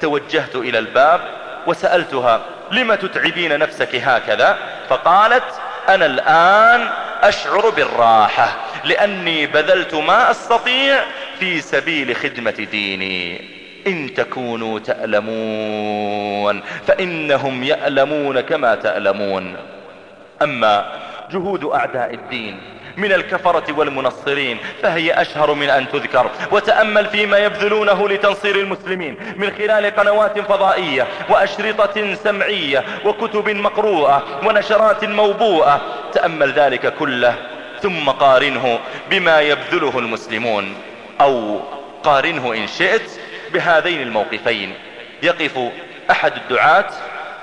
توجهت إلى الباب وسألتها لم تتعبين نفسك هكذا؟ فقالت أنا الآن أشعر بالراحة لأني بذلت ما أستطيع في سبيل خدمة ديني. إن تكونوا تألمون فإنهم يألمون كما تألمون. أما جهود أعداء الدين من الكفرة والمنصرين فهي أشهر من أن تذكر. وتأمل فيما يبذلونه لتنصير المسلمين من خلال قنوات فضائية وأشرطة سمعية وكتب مقروءة ونشرات موبوءة. تأمل ذلك كله ثم قارنه بما يبذله المسلمون. أو قارنه إن شئت بهذين الموقفين. يقف أحد الدعاة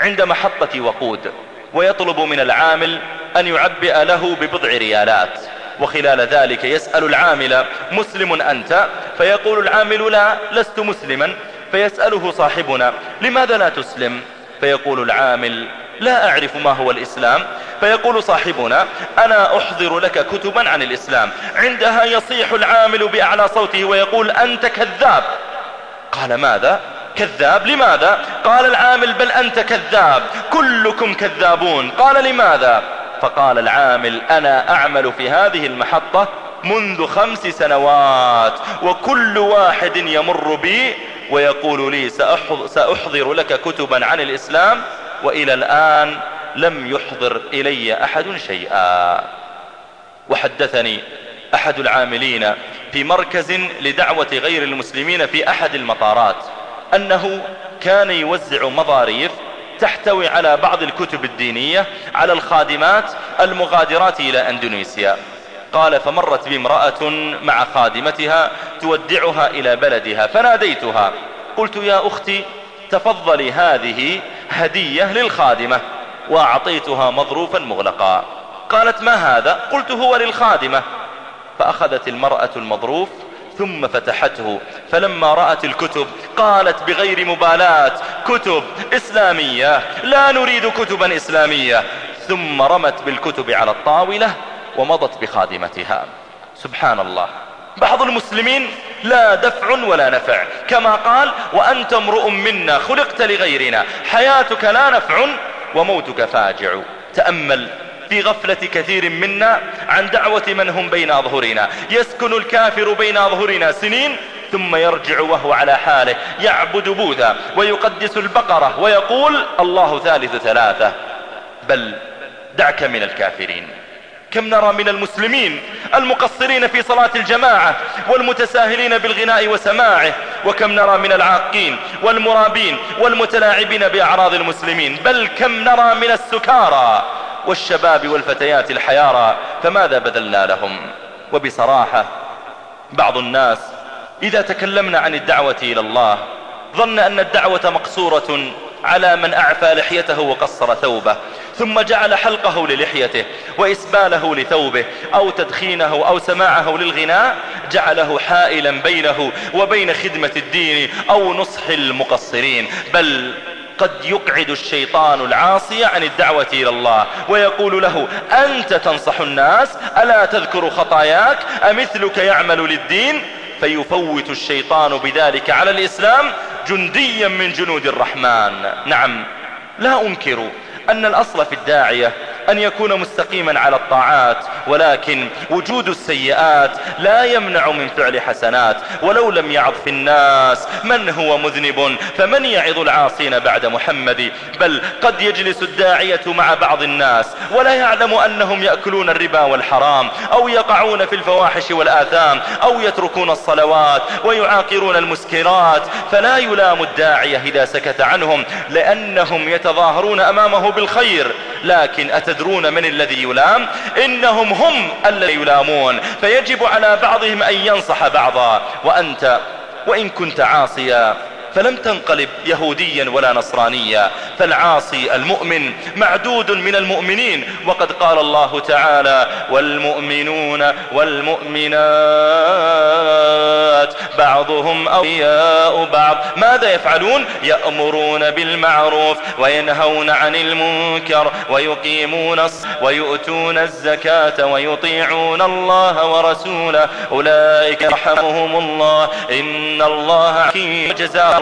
عند محطة وقود ويطلب من العامل أن يعبئ له ببضع ريالات. وخلال ذلك يسأل العامل مسلم أنت؟ فيقول العامل لا لست مسلما. فيسأله صاحبنا لماذا لا تسلم؟ فيقول العامل لا أعرف ما هو الإسلام. فيقول صاحبنا أنا أحضر لك كتبا عن الإسلام. عندها يصيح العامل بأعلى صوته ويقول أنت كذاب. قال ماذا؟ كذاب. لماذا؟ قال العامل بل أنت كذاب. كلكم كذابون. قال لماذا؟ فقال العامل أنا أعمل في هذه المحطة منذ خمس سنوات وكل واحد يمر بي ويقول لي سأحضر لك كتبا عن الإسلام وإلى الآن لم يحضر إلي أحد شيئا. وحدثني أحد العاملين في مركز لدعوة غير المسلمين في أحد المطارات أنه كان يوزع مظاريف تحتوي على بعض الكتب الدينية على الخادمات المغادرات إلى أندونيسيا. قال فمرت بي امرأة مع خادمتها تودعها إلى بلدها فناديتها. قلت يا أختي تفضلي هذه هدية للخادمة. وأعطيتها مظروفا مغلقا. قالت ما هذا؟ قلت هو للخادمة. فأخذت المرأة المظروف ثم فتحته فلما رأت الكتب قالت بغير مبالاة كتب إسلامية لا نريد كتبا إسلامية. ثم رمت بالكتب على الطاولة ومضت بخادمتها. سبحان الله. بعض المسلمين لا دفع ولا نفع. كما قال وأنت امرؤ منا خلقت لغيرنا. حياتك لا نفع وموتك فاجع. تأمل في غفلة كثير منا عن دعوة من هم بين أظهرنا يسكن الكافر بين أظهرنا سنين ثم يرجع وهو على حاله. يعبد بوذا ويقدس البقرة ويقول الله ثالث ثلاثة. بل دعك من الكافرين. كم نرى من المسلمين المقصرين في صلاة الجماعة والمتساهلين بالغناء وسماعه وكم نرى من العاقين والمرابين والمتلاعبين بأعراض المسلمين. بل كم نرى من السكارى والشباب والفتيات الحيارى فماذا بذلنا لهم؟ وبصراحة بعض الناس إذا تكلمنا عن الدعوة إلى الله ظن أن الدعوة مقصورة على من أعفى لحيته وقصر ثوبه ثم جعل حلقه للحيته وإسباله لثوبه أو تدخينه أو سماعه للغناء جعله حائلا بينه وبين خدمة الدين أو نصح المقصرين بل قد يقعد الشيطان العاصي عن الدعوة إلى الله ويقول له أنت تنصح الناس ألا تذكر خطاياك أمثلك يعمل للدين فيفوت الشيطان بذلك على الإسلام جنديا من جنود الرحمن. نعم لا أنكر أن الأصل في الداعية أن يكون مستقيما على الطاعات ولكن وجود السيئات لا يمنع من فعل حسنات. ولو لم يعظ في الناس من هو مذنب فمن يعظ العاصين بعد محمد؟ بل قد يجلس الداعية مع بعض الناس ولا يعلم أنهم يأكلون الربا والحرام أو يقعون في الفواحش والآثام أو يتركون الصلوات ويعاقرون المسكرات. فلا يلام الداعية إذا سكت عنهم لأنهم يتظاهرون أمامه بالخير. لكن أتدرون من الذي يلام؟ إنهم هم الذي يلامون. فيجب على بعضهم أن ينصح بعضا. وأنت وإن كنت عاصيا فلم تنقلب يهوديا ولا نصرانيا. فالعاصي المؤمن معدود من المؤمنين. وقد قال الله تعالى والمؤمنون والمؤمنات بعضهم أولياء بعض. ماذا يفعلون؟ يأمرون بالمعروف وينهون عن المنكر ويقيمون ويؤتون الزكاة ويطيعون الله ورسوله. أولئك يرحمهم الله. إن الله جزاء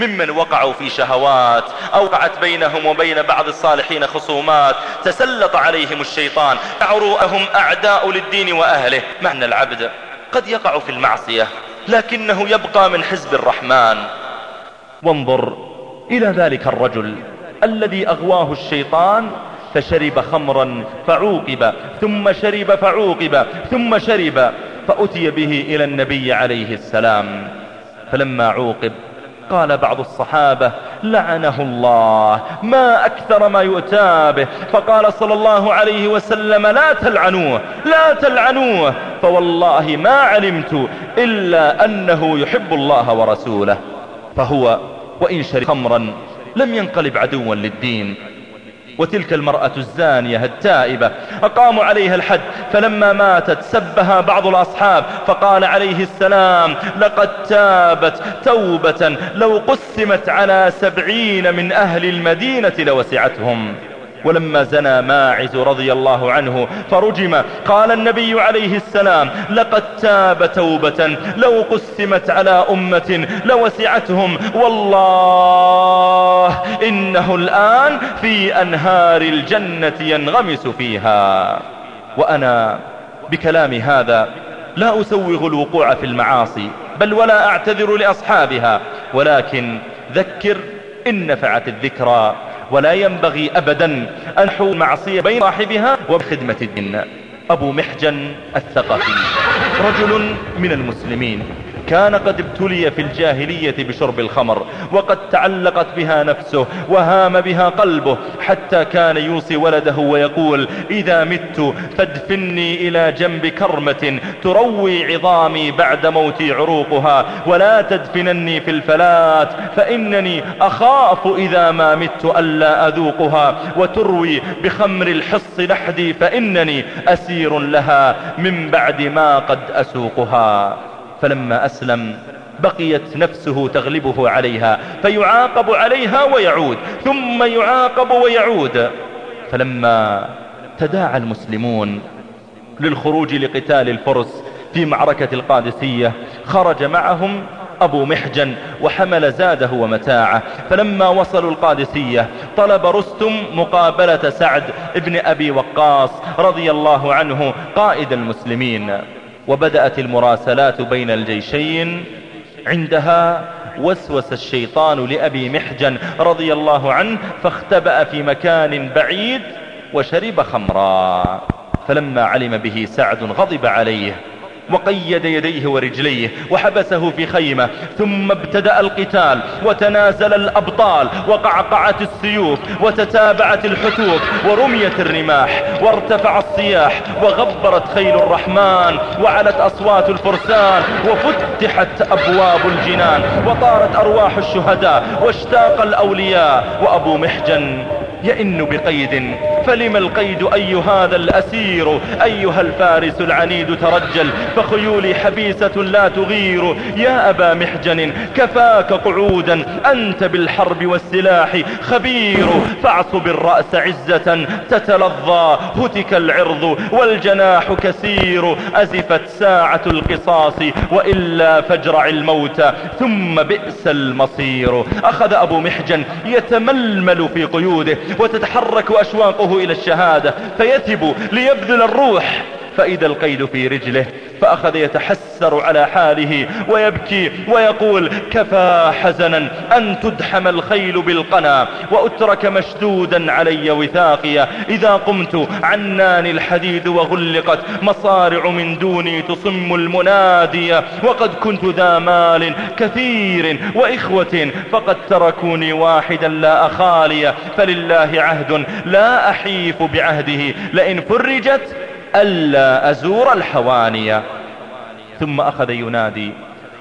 ممن وقعوا في شهوات أو وقعت بينهم وبين بعض الصالحين خصومات تسلط عليهم الشيطان عروءهم أعداء للدين وأهله. معنى العبد قد يقع في المعصية لكنه يبقى من حزب الرحمن. وانظر إلى ذلك الرجل الذي أغواه الشيطان فشرب خمرا فعوقب ثم شرب فعوقب ثم شرب فأتي به إلى النبي عليه السلام. فلما عوقب قال بعض الصحابة لعنه الله ما أكثر ما يؤتى به. فقال صلى الله عليه وسلم لا تلعنوه لا تلعنوه. فوالله ما علمت إلا أنه يحب الله ورسوله. فهو وإن شرب خمرا لم ينقلب عدوا للدين. وتلك المرأة الزانية التائبة أقاموا عليها الحد فلما ماتت سبها بعض الأصحاب فقال عليه السلام لقد تابت توبة لو قسمت على سبعين من أهل المدينة لوسعتهم. ولما زنى ماعز رضي الله عنه فرجم قال النبي عليه السلام لقد تاب توبة لو قسمت على أمة لوسعتهم والله إنه الآن في أنهار الجنة ينغمس فيها. وأنا بكلام هذا لا أسوغ الوقوع في المعاصي بل ولا أعتذر لأصحابها ولكن ذكر إن نفعت الذكرى. ولا ينبغي أبدا أن حول معصية بين صاحبها وبخدمة الدين أبو محجن الثقفي. رجل من المسلمين. كان قد ابتلي في الجاهلية بشرب الخمر وقد تعلقت بها نفسه وهام بها قلبه حتى كان يوصي ولده ويقول إذا مت فادفني إلى جنب كرمة تروي عظامي بعد موتي عروقها ولا تدفنني في الفلات فإنني أخاف إذا ما مت ألا أذوقها وتروي بخمر الحص لحدي فإنني أسير لها من بعد ما قد أسوقها. فلما أسلم بقيت نفسه تغلبه عليها فيعاقب عليها ويعود ثم يعاقب ويعود. فلما تداعى المسلمون للخروج لقتال الفرس في معركة القادسية خرج معهم أبو محجن وحمل زاده ومتاعه. فلما وصلوا القادسية طلب رستم مقابلة سعد ابن أبي وقاص رضي الله عنه قائد المسلمين. وبدأت المراسلات بين الجيشين عندها وسوس الشيطان لأبي محجن رضي الله عنه فاختبأ في مكان بعيد وشرب خمرا فلما علم به سعد غضب عليه. وقيد يديه ورجليه وحبسه في خيمة ثم ابتدأ القتال وتنازل الأبطال وقعقعت السيوف وتتابعت الحتوف ورميت الرماح وارتفع الصياح وغبرت خيل الرحمن وعلت أصوات الفرسان وفتحت أبواب الجنان وطارت أرواح الشهداء واشتاق الأولياء وأبو محجن يئن بقيد. فلم القيد أي هذا الأسير؟ أيها الفارس العنيد ترجل فخيولي حبيسة لا تغير. يا أبا محجن كفاك قعودا. أنت بالحرب والسلاح خبير. فاعصب الرأس عزة تتلظى. هتك العرض والجناح كسير. أزفت ساعة القصاص وإلا فاجرع الموت ثم بئس المصير. أخذ أبو محجن يتململ في قيوده. وتتحرك أشواقه إلى الشهادة فيتب ليبذل الروح. فإذا القيد في رجله فأخذ يتحسر على حاله ويبكي ويقول كفى حزنا أن تدحم الخيل بالقنا وأترك مشدودا علي وثاقيا إذا قمت عنان الحديد وغلقت مصارع من دوني تصم المنادي. وقد كنت ذا مال كثير وإخوة فقد تركوني واحدا لا أخالي. فلله عهد لا أحيف بعهده. لئن فرجت ألا أزور الحواني ثم أخذ ينادي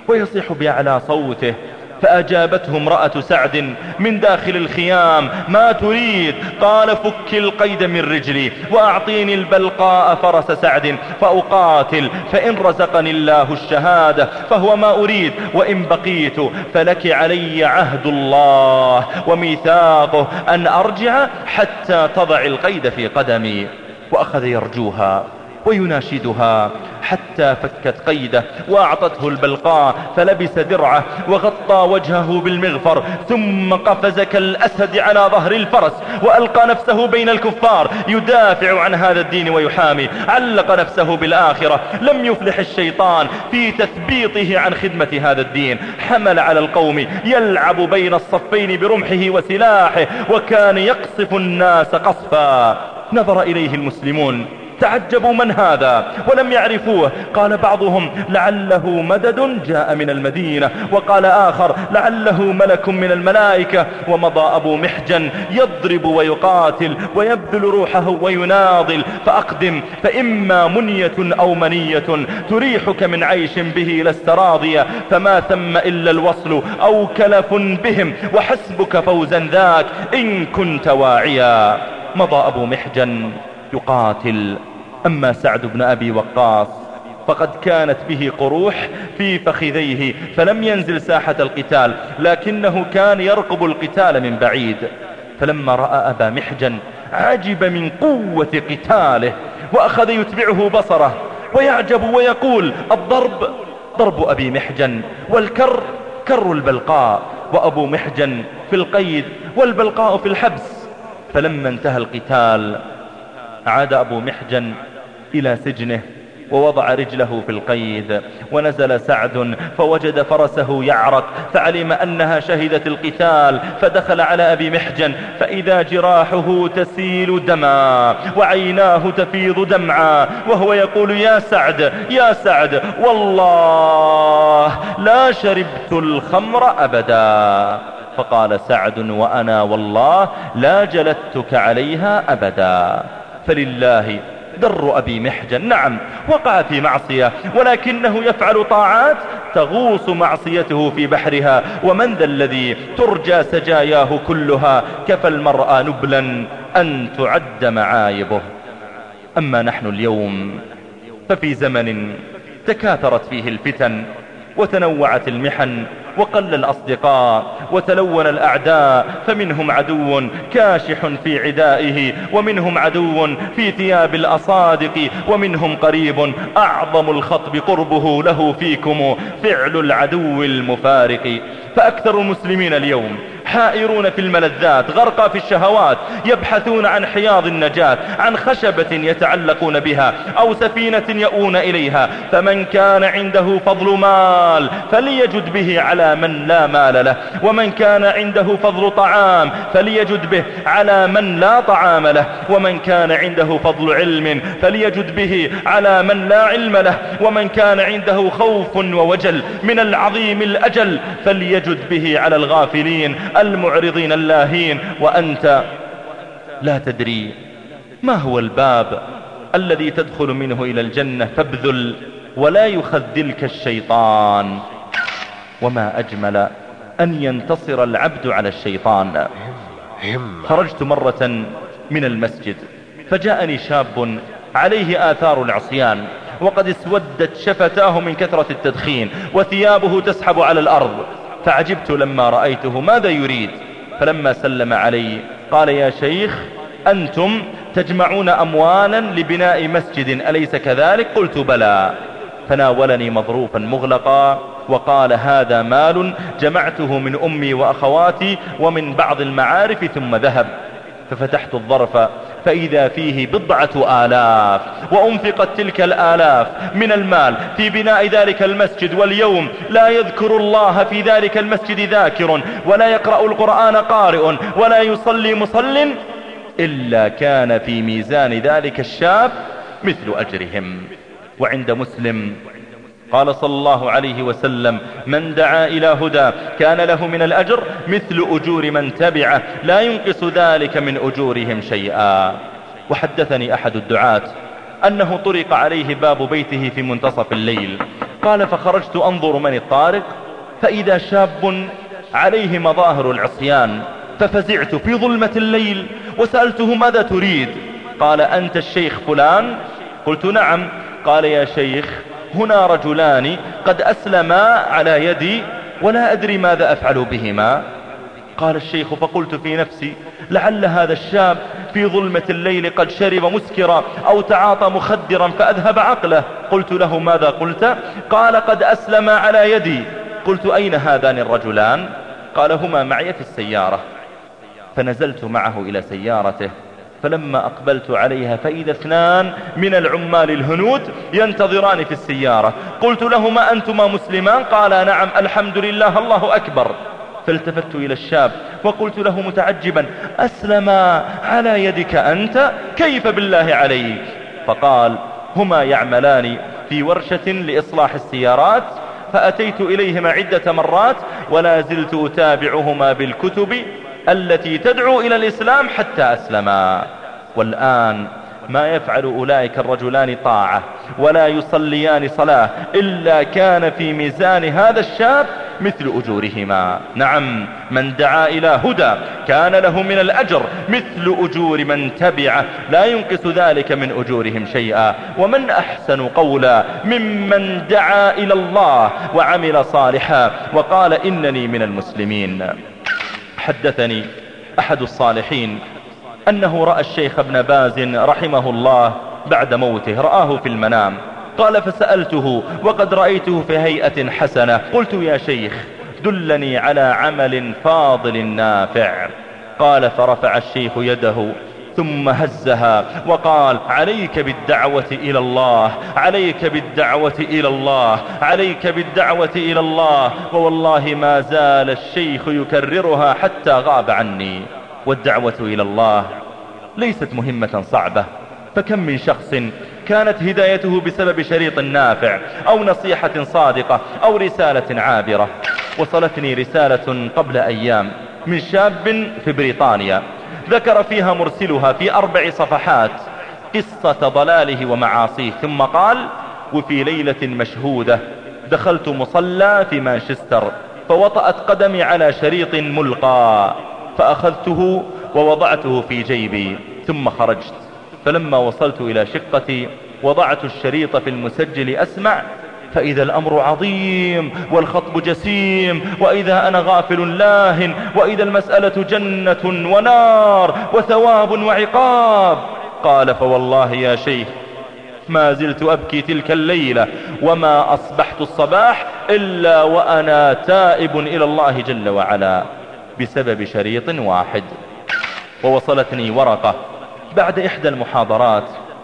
ويصيح بأعلى صوته فأجابته امرأة سعد من داخل الخيام ما تريد؟ قال فك القيد من رجلي وأعطيني البلقاء فرس سعد فأقاتل فإن رزقني الله الشهادة فهو ما أريد وإن بقيت فلك علي عهد الله وميثاقه أن أرجع حتى تضع القيد في قدمي. وأخذ يرجوها ويناشدها حتى فكت قيده وأعطته البلقاء فلبس درعه وغطى وجهه بالمغفر ثم قفز كالأسد على ظهر الفرس وألقى نفسه بين الكفار يدافع عن هذا الدين ويحامي علق نفسه بالآخرة لم يفلح الشيطان في تثبيطه عن خدمة هذا الدين حمل على القوم يلعب بين الصفين برمحه وسلاحه وكان يقصف الناس قصفا. نظر إليه المسلمون. تعجبوا من هذا ولم يعرفوه. قال بعضهم لعله مدد جاء من المدينة وقال آخر لعله ملك من الملائكة ومضى أبو محجن يضرب ويقاتل ويبذل روحه ويناضل. فأقدم فإما منية أو منية تريحك من عيش به لست راضيا فما ثم إلا الوصل أو كلف بهم وحسبك فوزا ذاك إن كنت واعيا. مضى أبو محجن يقاتل. أما سعد بن أبي وقاص فقد كانت به قروح في فخذيه فلم ينزل ساحة القتال لكنه كان يرقب القتال من بعيد. فلما رأى أبا محجن عجب من قوة قتاله وأخذ يتبعه بصره ويعجب ويقول الضرب ضرب أبي محجن والكر كر البلقاء. وأبو محجن في القيد والبلقاء في الحبس. فلما انتهى القتال عاد أبو محجن إلى سجنه ووضع رجله في القيد ونزل سعد فوجد فرسه يعرق فعلم أنها شهدت القتال فدخل على أبي محجن فإذا جراحه تسيل دما وعيناه تفيض دمعا وهو يقول يا سعد يا سعد والله لا شربت الخمر أبدا. فقال سعد وأنا والله لا جلدتك عليها أبدا. فلله در أبي محجن نعم وقع في معصية ولكنه يفعل طاعات تغوص معصيته في بحرها. ومن ذا الذي ترجى سجاياه كلها؟ كفى المرأة نبلا أن تعد معايبه. أما نحن اليوم ففي زمن تكاثرت فيه الفتن وتنوعت المحن وقل الأصدقاء وتلون الأعداء فمنهم عدو كاشح في عدائه ومنهم عدو في ثياب الأصادق ومنهم قريب أعظم الخطب قربه له فيكم فعل العدو المفارق. فأكثر المسلمين اليوم حائرون في الملذات غرقى في الشهوات يبحثون عن حياض النجاة عن خشبة يتعلقون بها أو سفينة يؤون إليها. فمن كان عنده فضل مال فليجد به على من لا مال له. ومن كان عنده فضل طعام فليجد به على من لا طعام له. ومن كان عنده فضل علم فليجد به على من لا علم له. ومن كان عنده خوف ووجل من العظيم الأجل فليجد به على الغافلين المعرضين اللاهين. وأنت لا تدري ما هو الباب الذي تدخل منه إلى الجنة. فابذل ولا يخذلك الشيطان. وما أجمل أن ينتصر العبد على الشيطان. خرجت مرة من المسجد فجاءني شاب عليه آثار العصيان وقد اسودت شفتاه من كثرة التدخين وثيابه تسحب على الأرض. فعجبت لما رأيته ماذا يريد؟ فلما سلم علي قال يا شيخ أنتم تجمعون أموالا لبناء مسجد أليس كذلك؟ قلت بلى. فناولني مظروفا مغلقا وقال هذا مال جمعته من أمي وأخواتي ومن بعض المعارف ثم ذهب. ففتحت الظرف فإذا فيه بضعة آلاف وأنفقت تلك الآلاف من المال في بناء ذلك المسجد واليوم لا يذكر الله في ذلك المسجد ذاكر ولا يقرأ القرآن قارئ ولا يصلي مصل إلا كان في ميزان ذلك الشاب مثل أجرهم. وعند مسلم قال صلى الله عليه وسلم من دعا إلى هدى كان له من الأجر مثل أجور من تبعه لا ينقص ذلك من أجورهم شيئا. وحدثني أحد الدعاة أنه طرق عليه باب بيته في منتصف الليل. قال فخرجت أنظر من الطارق فإذا شاب عليه مظاهر العصيان ففزعت في ظلمة الليل وسألته ماذا تريد؟ قال أنت الشيخ فلان؟ قلت نعم. قال يا شيخ هنا رجلان قد أسلما على يدي ولا أدري ماذا أفعل بهما. قال الشيخ فقلت في نفسي لعل هذا الشاب في ظلمة الليل قد شرب مسكرا أو تعاطى مخدرا فأذهب عقله. قلت له ماذا قلت؟ قال قد أسلم على يدي. قلت أين هذان الرجلان؟ قال هما معي في السيارة. فنزلت معه إلى سيارته. فلما أقبلت عليها فإذا اثنان من العمال الهنود ينتظران في السيارة. قلت لهما أنتما مسلمان؟ قالا نعم الحمد لله الله أكبر. فالتفت إلى الشاب وقلت له متعجبا أسلم على يدك أنت كيف بالله عليك؟ فقال هما يعملان في ورشة لإصلاح السيارات فأتيت إليهما عدة مرات ولا زلت أتابعهما بالكتب التي تدعو إلى الإسلام حتى أسلما. والآن ما يفعل أولئك الرجلان طاعة ولا يصليان صلاة إلا كان في ميزان هذا الشاب مثل أجورهما. نعم من دعا إلى هدى كان له من الأجر مثل أجور من تبعه. لا ينقص ذلك من أجورهم شيئا. ومن أحسن قولا ممن دعا إلى الله وعمل صالحا وقال إنني من المسلمين. حدثني أحد الصالحين أنه رأى الشيخ ابن باز رحمه الله بعد موته رآه في المنام قال فسألته وقد رأيته في هيئة حسنة قلت يا شيخ دلني على عمل فاضل نافع. قال فرفع الشيخ يده ثم هزها وقال عليك بالدعوة إلى الله عليك بالدعوة إلى الله عليك بالدعوة إلى الله ووالله ما زال الشيخ يكررها حتى غاب عني. والدعوة إلى الله ليست مهمة صعبة. فكم من شخص كانت هدايته بسبب شريط نافع أو نصيحة صادقة أو رسالة عابرة. وصلتني رسالة قبل أيام من شاب في بريطانيا. ذكر فيها مرسلها في أربع صفحات قصة ضلاله ومعاصيه ثم قال وفي ليلة مشهودة دخلت مصلى في مانشستر فوطأت قدمي على شريط ملقى فأخذته ووضعته في جيبي ثم خرجت فلما وصلت إلى شقتي وضعت الشريط في المسجل أسمع فإذا الأمر عظيم والخطب جسيم وإذا أنا غافل لاهن وإذا المسألة جنة ونار وثواب وعقاب. قال فوالله يا شيخ ما زلت أبكي تلك الليلة وما أصبحت الصباح إلا وأنا تائب إلى الله جل وعلا بسبب شريط واحد. ووصلتني ورقة بعد إحدى المحاضرات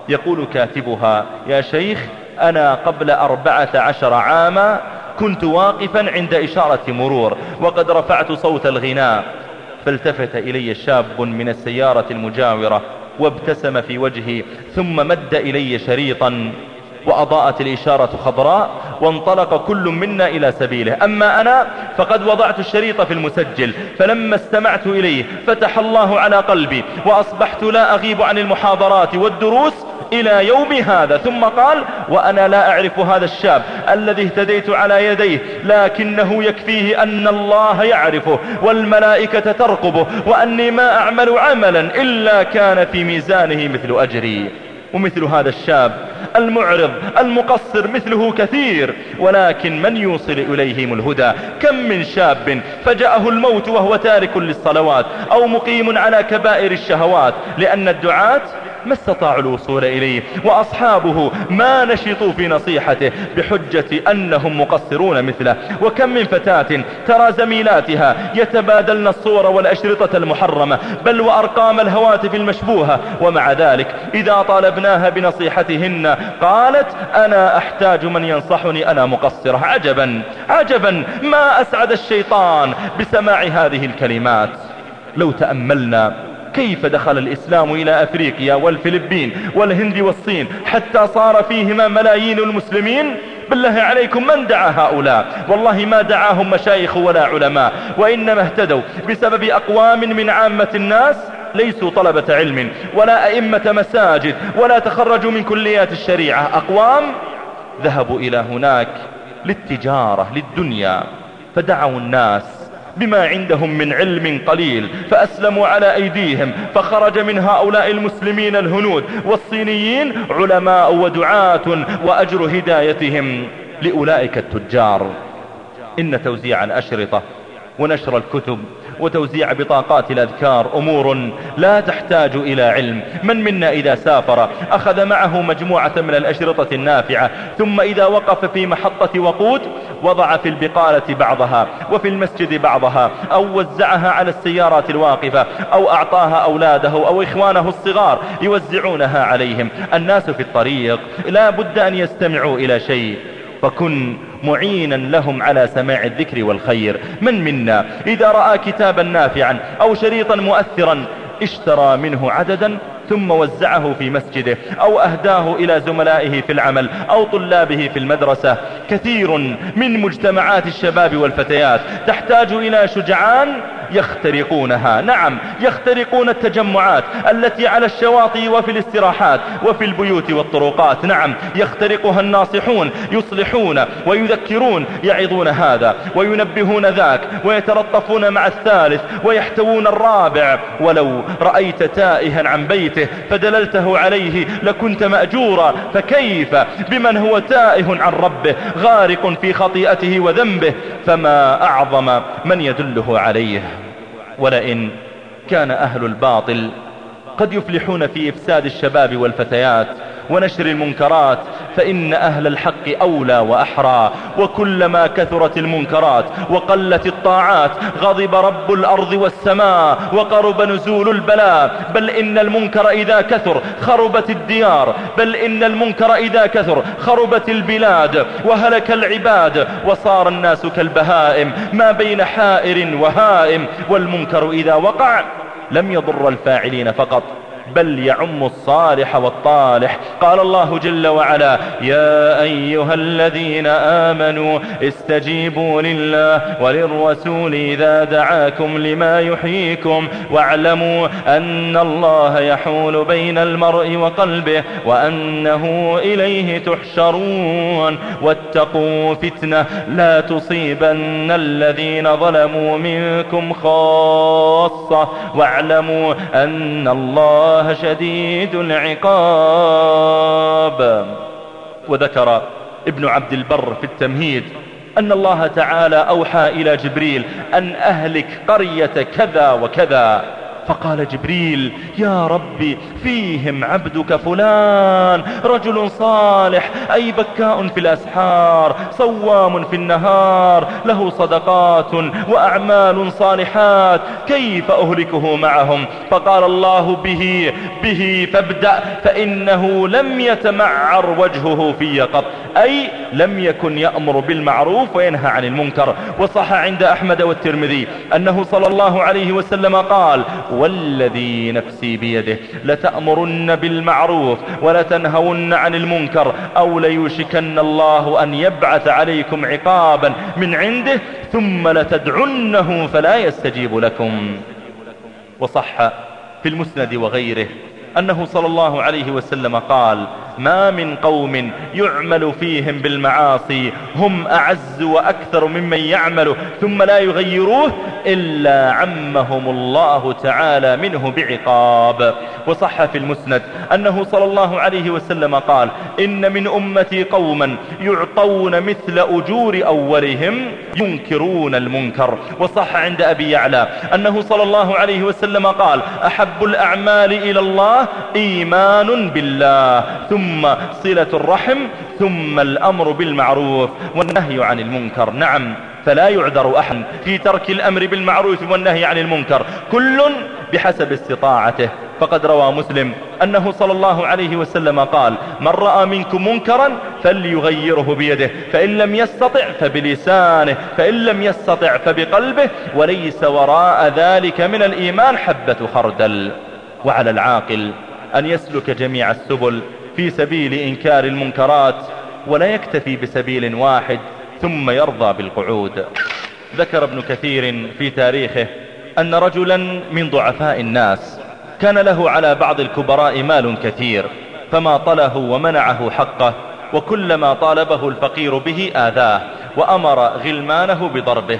يقول كاتبها يا شيخ أنا قبل أربعة عشر عاما كنت واقفا عند إشارة مرور وقد رفعت صوت الغناء. فالتفت إلي شاب من السيارة المجاورة وابتسم في وجهي ثم مد إلي شريطا. وأضاءت الإشارة خضراء وانطلق كل منا إلى سبيله. أما أنا فقد وضعت الشريط في المسجل فلما استمعت إليه فتح الله على قلبي وأصبحت لا أغيب عن المحاضرات والدروس إلى يوم هذا. ثم قال وأنا لا أعرف هذا الشاب الذي اهتديت على يديه لكنه يكفيه أن الله يعرفه والملائكة ترقبه وأني ما أعمل عملا إلا كان في ميزانه مثل أجري. ومثل هذا الشاب المعرض المقصر مثله كثير ولكن من يوصل إليهم الهدى؟ كم من شاب فجأه الموت وهو تارك للصلوات أو مقيم على كبائر الشهوات لأن الدعاة ما استطاعوا الوصول إليه وأصحابه ما نشطوا في نصيحته بحجة أنهم مقصرون مثله. وكم من فتاة ترى زميلاتها يتبادلن الصور والأشرطة المحرمة بل وأرقام الهواتف المشبوهة. ومع ذلك إذا طالبناها بنصيحتهن قالت أنا أحتاج من ينصحني أنا مقصرة. عجبا عجبا ما أسعد الشيطان بسماع هذه الكلمات. لو تأملنا كيف دخل الإسلام إلى أفريقيا والفلبين والهند والصين حتى صار فيهما ملايين المسلمين؟ بالله عليكم من دعا هؤلاء؟ والله ما دعاهم مشايخ ولا علماء وإنما اهتدوا بسبب أقوام من عامة الناس ليسوا طلبة علم ولا أئمة مساجد ولا تخرجوا من كليات الشريعة. أقوام ذهبوا إلى هناك للتجارة للدنيا فدعوا الناس بما عندهم من علم قليل فأسلموا على أيديهم فخرج من هؤلاء المسلمين الهنود والصينيين علماء ودعاة وأجر هدايتهم لأولئك التجار. إن توزيع الأشرطة ونشر الكتب وتوزيع بطاقات الأذكار أمور لا تحتاج إلى علم. من منا إذا سافر أخذ معه مجموعة من الأشرطة النافعة ثم إذا وقف في محطة وقود وضع في البقالة بعضها وفي المسجد بعضها أو وزعها على السيارات الواقفة أو أعطاها أولاده أو إخوانه الصغار يوزعونها عليهم. الناس في الطريق لا بد أن يستمعوا إلى شيء. فكن معينا لهم على سماع الذكر والخير. من منا إذا رأى كتابا نافعا أو شريطا مؤثرا اشترى منه عددا ثم وزعه في مسجده أو أهداه إلى زملائه في العمل أو طلابه في المدرسة. كثير من مجتمعات الشباب والفتيات تحتاج إلى شجعان يخترقونها. نعم يخترقون التجمعات التي على الشواطئ وفي الاستراحات وفي البيوت والطرقات. نعم يخترقها الناصحون يصلحون ويذكرون يعظون هذا وينبهون ذاك ويتلطفون مع الثالث ويحتوون الرابع. ولو رأيت تائها عن بيته فدللته عليه لكنت مأجورا. فكيف بمن هو تائه عن ربه غارق في خطيئته وذنبه؟ فما أعظم من يدله عليه. ولئن كان أهل الباطل قد يفلحون في إفساد الشباب والفتيات. ونشر المنكرات فإن أهل الحق أولى وأحرى. وكلما كثرت المنكرات وقلت الطاعات غضب رب الأرض والسماء وقرب نزول البلاء. بل إن المنكر إذا كثر خربت الديار. بل إن المنكر إذا كثر خربت البلاد. وهلك العباد وصار الناس كالبهائم. ما بين حائر وهائم. والمنكر إذا وقع لم يضر الفاعلين فقط. بل يعم الصالح والطالح. قال الله جل وعلا يا أيها الذين آمنوا استجيبوا لله وللرسول إذا دعاكم لما يحييكم واعلموا أن الله يحول بين المرء وقلبه وأنه إليه تحشرون. واتقوا فتنة لا تصيبن الذين ظلموا منكم خاصة واعلموا أن الله الله شديد العقاب. وذكر ابن عبد البر في التمهيد أن الله تعالى أوحى إلى جبريل أن أهلك قرية كذا وكذا. فقال جبريل يا ربي فيهم عبدك فلان رجل صالح أي بكاء في الأسحار صوام في النهار له صدقات وأعمال صالحات كيف أهلكه معهم؟ فقال الله به به فابدأ فإنه لم يتمعر وجهه في قط أي لم يكن يأمر بالمعروف وينهى عن المنكر. وصح عند أحمد والترمذي أنه صلى الله عليه وسلم قال والذي نفسي بيده. لتأمرن بالمعروف ولتنهون عن المنكر أو ليوشكن الله أن يبعث عليكم عقابا من عنده ثم لتدعنه فلا يستجيب لكم. وصح في المسند وغيره أنه صلى الله عليه وسلم قال ما من قوم يعمل فيهم بالمعاصي هم أعز وأكثر ممن يعمل ثم لا يغيروه إلا عمهم الله تعالى منه بعقاب. وصح في المسند أنه صلى الله عليه وسلم قال إن من أمتي قوما يعطون مثل أجور أولهم ينكرون المنكر. وصح عند أبي يعلى أنه صلى الله عليه وسلم قال أحب الأعمال إلى الله إيمان بالله ثم صلة الرحم ثم الأمر بالمعروف والنهي عن المنكر. نعم فلا يعذر أحد في ترك الأمر بالمعروف والنهي عن المنكر. كل بحسب استطاعته. فقد روى مسلم أنه صلى الله عليه وسلم قال من رأى منكم منكرا فليغيره بيده فإن لم يستطع فبلسانه فإن لم يستطع فبقلبه وليس وراء ذلك من الإيمان حبة خردل. وعلى العاقل أن يسلك جميع السبل في سبيل إنكار المنكرات ولا يكتفي بسبيل واحد ثم يرضى بالقعود. ذكر ابن كثير في تاريخه أن رجلا من ضعفاء الناس كان له على بعض الكبراء مال كثير فما طله ومنعه حقه وكلما طالبه الفقير به آذاه وأمر غلمانه بضربه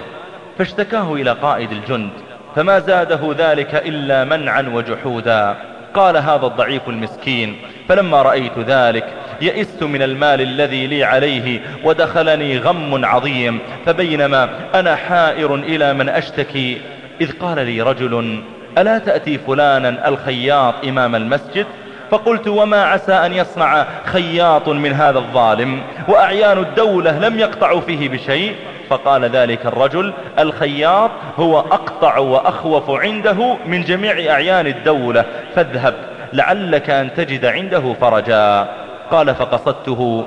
فاشتكاه إلى قائد الجند فما زاده ذلك إلا منعا وجحودا. قال هذا الضعيف المسكين فلما رأيت ذلك يئست من المال الذي لي عليه ودخلني غم عظيم فبينما أنا حائر إلى من أشتكي. إذ قال لي رجل ألا تأتي فلانا الخياط إمام المسجد؟ فقلت وما عسى أن يصنع خياط من هذا الظالم وأعيان الدولة لم يقطعوا فيه بشيء؟ فقال ذلك الرجل الخياط هو أقطع وأخوف عنده من جميع أعيان الدولة فاذهب لعلك أن تجد عنده فرجا. قال فقصدته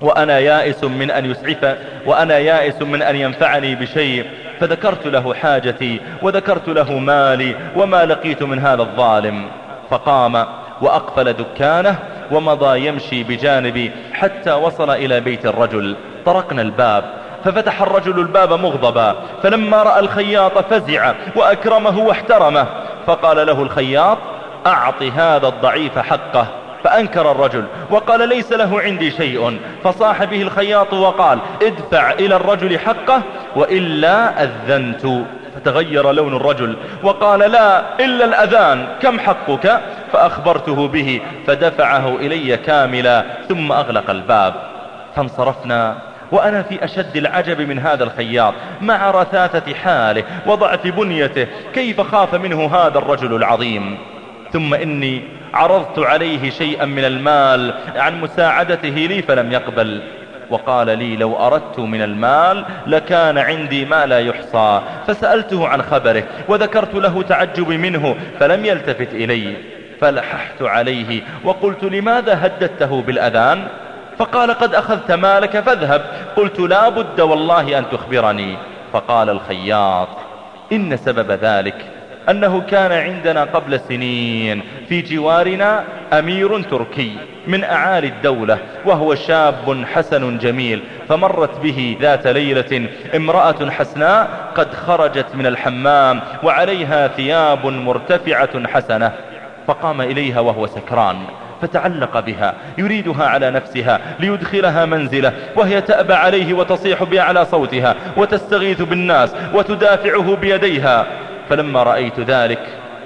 وأنا يائس من أن يسعف وأنا يائس من أن ينفعني بشيء فذكرت له حاجتي وذكرت له مالي وما لقيت من هذا الظالم. فقام وأقفل دكانه ومضى يمشي بجانبي حتى وصل إلى بيت الرجل. طرقنا الباب ففتح الرجل الباب مغضبا فلما رأى الخياط فزع وأكرمه واحترمه فقال له الخياط أعط هذا الضعيف حقه. فأنكر الرجل وقال ليس له عندي شيء. فصاح به الخياط وقال ادفع إلى الرجل حقه وإلا أذنت. فتغير لون الرجل وقال لا إلا الأذان. كم حقك؟ فأخبرته به فدفعه إلي كاملا ثم أغلق الباب. فانصرفنا وأنا في أشد العجب من هذا الخياط مع رثاثة حاله وضعف بنيته كيف خاف منه هذا الرجل العظيم؟ ثم إني عرضت عليه شيئا من المال عن مساعدته لي فلم يقبل. وقال لي لو أردت من المال لكان عندي ما لا يحصى. فسألته عن خبره وذكرت له تعجبي منه فلم يلتفت إلي. فلححت عليه وقلت لماذا هددته بالأذان؟ فقال قد أخذت مالك فاذهب. قلت لا بد والله أن تخبرني. فقال الخياط إن سبب ذلك أنه كان عندنا قبل سنين في جوارنا أمير تركي من أعالي الدولة وهو شاب حسن جميل فمرت به ذات ليلة امرأة حسناء قد خرجت من الحمام وعليها ثياب مرتفعة حسنة فقام إليها وهو سكران. فتعلق بها يريدها على نفسها ليدخلها منزله وهي تأبى عليه وتصيح بأعلى صوتها وتستغيث بالناس وتدافعه بيديها. فلما رأيت ذلك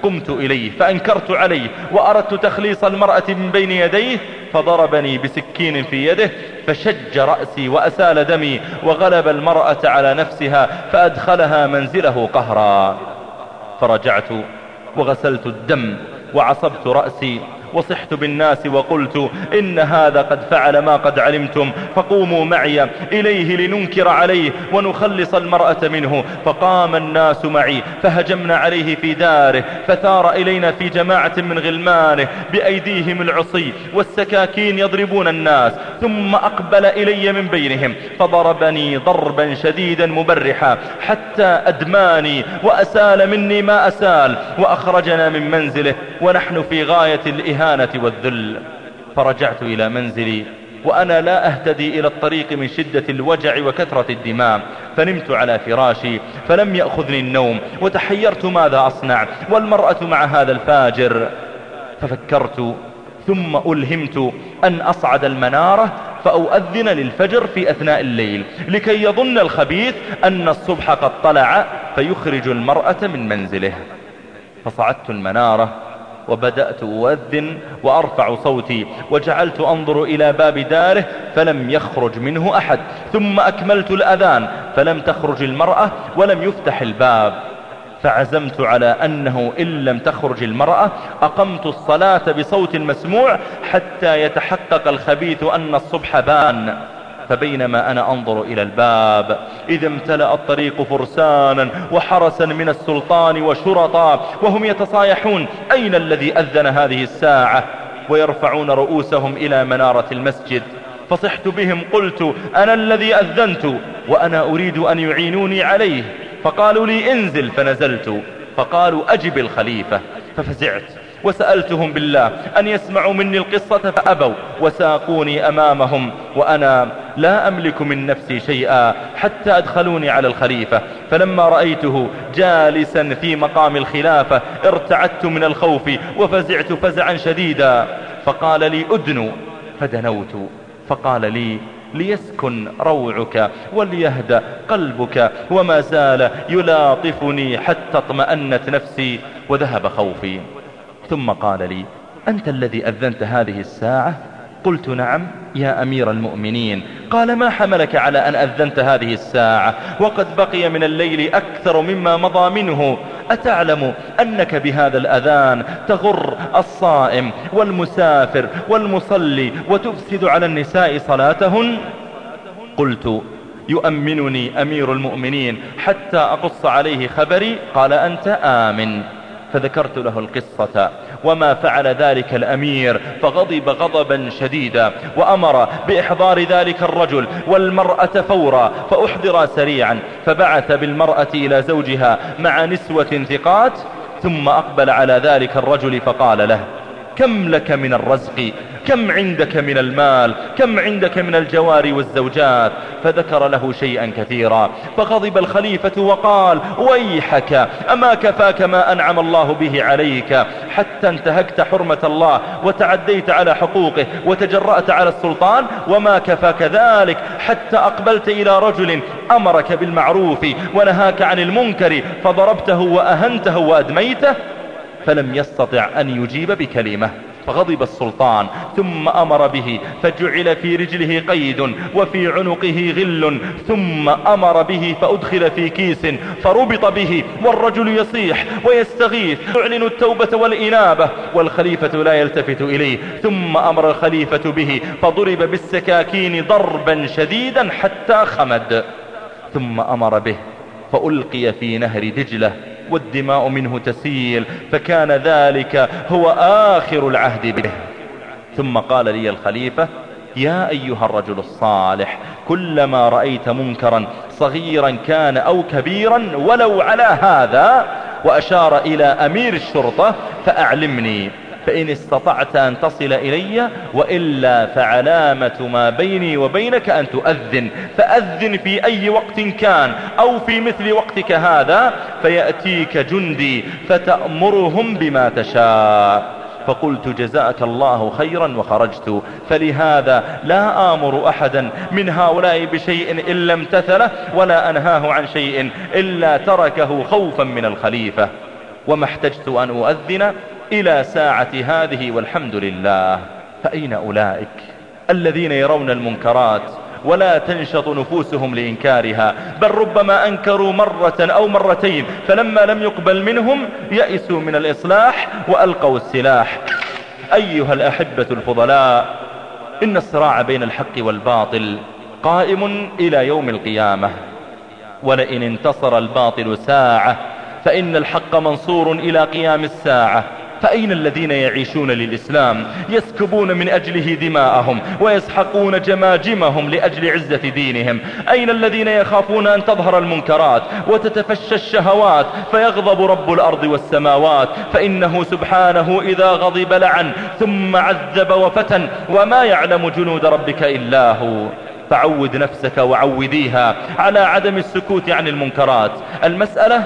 قمت إليه فأنكرت عليه وأردت تخليص المرأة من بين يديه فضربني بسكين في يده فشج رأسي وأسال دمي وغلب المرأة على نفسها فأدخلها منزله قهرا. فرجعت وغسلت الدم وعصبت رأسي وصحت بالناس وقلت إن هذا قد فعل ما قد علمتم فقوموا معي إليه لننكر عليه ونخلص المرأة منه. فقام الناس معي فهجمنا عليه في داره فثار إلينا في جماعة من غلمانه بأيديهم العصي والسكاكين يضربون الناس ثم أقبل إلي من بينهم فضربني ضربا شديدا مبرحا حتى أدماني وأسال مني ما أسال وأخرجنا من منزله ونحن في غاية الإهانة. والذل فرجعت إلى منزلي وأنا لا أهتدي إلى الطريق من شدة الوجع وكثرة الدماء فنمت على فراشي فلم يأخذني النوم وتحيرت ماذا أصنع والمرأة مع هذا الفاجر. ففكرت ثم ألهمت أن أصعد المنارة فأؤذن للفجر في أثناء الليل لكي يظن الخبيث أن الصبح قد طلع فيخرج المرأة من منزله. فصعدت المنارة وبدأت أؤذن وأرفع صوتي وجعلت أنظر إلى باب داره فلم يخرج منه أحد ثم أكملت الأذان فلم تخرج المرأة ولم يفتح الباب. فعزمت على أنه إن لم تخرج المرأة أقمت الصلاة بصوت مسموع حتى يتحقق الخبيث أن الصبح بان. فبينما أنا أنظر إلى الباب إذا امتلأ الطريق فرسانا وحرسا من السلطان وشرطا وهم يتصايحون أين الذي أذن هذه الساعة؟ ويرفعون رؤوسهم إلى منارة المسجد. فصحت بهم قلت أنا الذي أذنت وأنا أريد أن يعينوني عليه. فقالوا لي انزل فنزلت. فقالوا أجب الخليفة. ففزعت. وسألتهم بالله أن يسمعوا مني القصة فأبوا وساقوني أمامهم وأنا لا أملك من نفسي شيئا حتى أدخلوني على الخليفة. فلما رأيته جالسا في مقام الخلافة ارتعدت من الخوف وفزعت فزعا شديدا. فقال لي أدنوا فدنوت. فقال لي ليسكن روعك وليهدى قلبك وما زال يلاطفني حتى اطمأنت نفسي وذهب خوفي. ثم قال لي أنت الذي أذنت هذه الساعة؟ قلت نعم يا أمير المؤمنين. قال ما حملك على أن أذنت هذه الساعة؟ وقد بقي من الليل أكثر مما مضى منه. أتعلم أنك بهذا الأذان تغر الصائم والمسافر والمصلي وتفسد على النساء صلاتهن؟ قلت يؤمنني أمير المؤمنين حتى أقص عليه خبري؟ قال أنت آمن. فذكرت له القصة. وما فعل ذلك الأمير فغضب غضبا شديدا وأمر بإحضار ذلك الرجل والمرأة فورا فأحضر سريعا فبعث بالمرأة إلى زوجها مع نسوة ثقات ثم أقبل على ذلك الرجل فقال له كم لك من الرزق؟ كم عندك من المال؟ كم عندك من الجوار والزوجات؟ فذكر له شيئا كثيرا. فغضب الخليفة وقال ويحك أما كفاك ما أنعم الله به عليك؟ حتى انتهكت حرمة الله وتعديت على حقوقه وتجرأت على السلطان وما كفاك ذلك؟ حتى أقبلت إلى رجل أمرك بالمعروف ونهاك عن المنكر فضربته وأهنته وأدميته فلم يستطع أن يجيب بكلمة. فغضب السلطان ثم أمر به فجعل في رجله قيد وفي عنقه غل ثم أمر به فأدخل في كيس فربط به والرجل يصيح ويستغيث يعلن التوبة والإنابة والخليفة لا يلتفت إليه ثم أمر الخليفة به فضرب بالسكاكين ضربا شديدا حتى خمد ثم أمر به فألقي في نهر دجلة. والدماء منه تسيل فكان ذلك هو آخر العهد به. ثم قال لي الخليفة يا أيها الرجل الصالح كلما رأيت منكرا صغيرا كان أو كبيرا ولو على هذا وأشار إلى أمير الشرطة فأعلمني. فإن استطعت أن تصل إلي وإلا فعلامة ما بيني وبينك أن تؤذن. فأذن في أي وقت كان أو في مثل وقتك هذا فيأتيك جندي فتأمرهم بما تشاء. فقلت جزاك الله خيرا وخرجت. فلهذا لا آمر أحدا من هؤلاء بشيء إلا امتثله ولا أنهاه عن شيء إلا تركه خوفا من الخليفة. وما احتجت أن أؤذن إلى ساعة هذه والحمد لله. فأين أولئك الذين يرون المنكرات ولا تنشط نفوسهم لإنكارها؟ بل ربما أنكروا مرة أو مرتين فلما لم يقبل منهم يأسوا من الإصلاح وألقوا السلاح. أيها الأحبة الفضلاء إن الصراع بين الحق والباطل قائم إلى يوم القيامة. ولئن انتصر الباطل ساعة فإن الحق منصور إلى قيام الساعة. فأين الذين يعيشون للإسلام؟ يسكبون من أجله دماءهم ويسحقون جماجمهم لأجل عزة دينهم. أين الذين يخافون أن تظهر المنكرات وتتفشى الشهوات؟ فيغضب رب الأرض والسماوات. فإنه سبحانه إذا غضب لعن ثم عذب وفتن. وما يعلم جنود ربك إلا هو. فعود نفسك وعوديها على عدم السكوت عن المنكرات. المسألة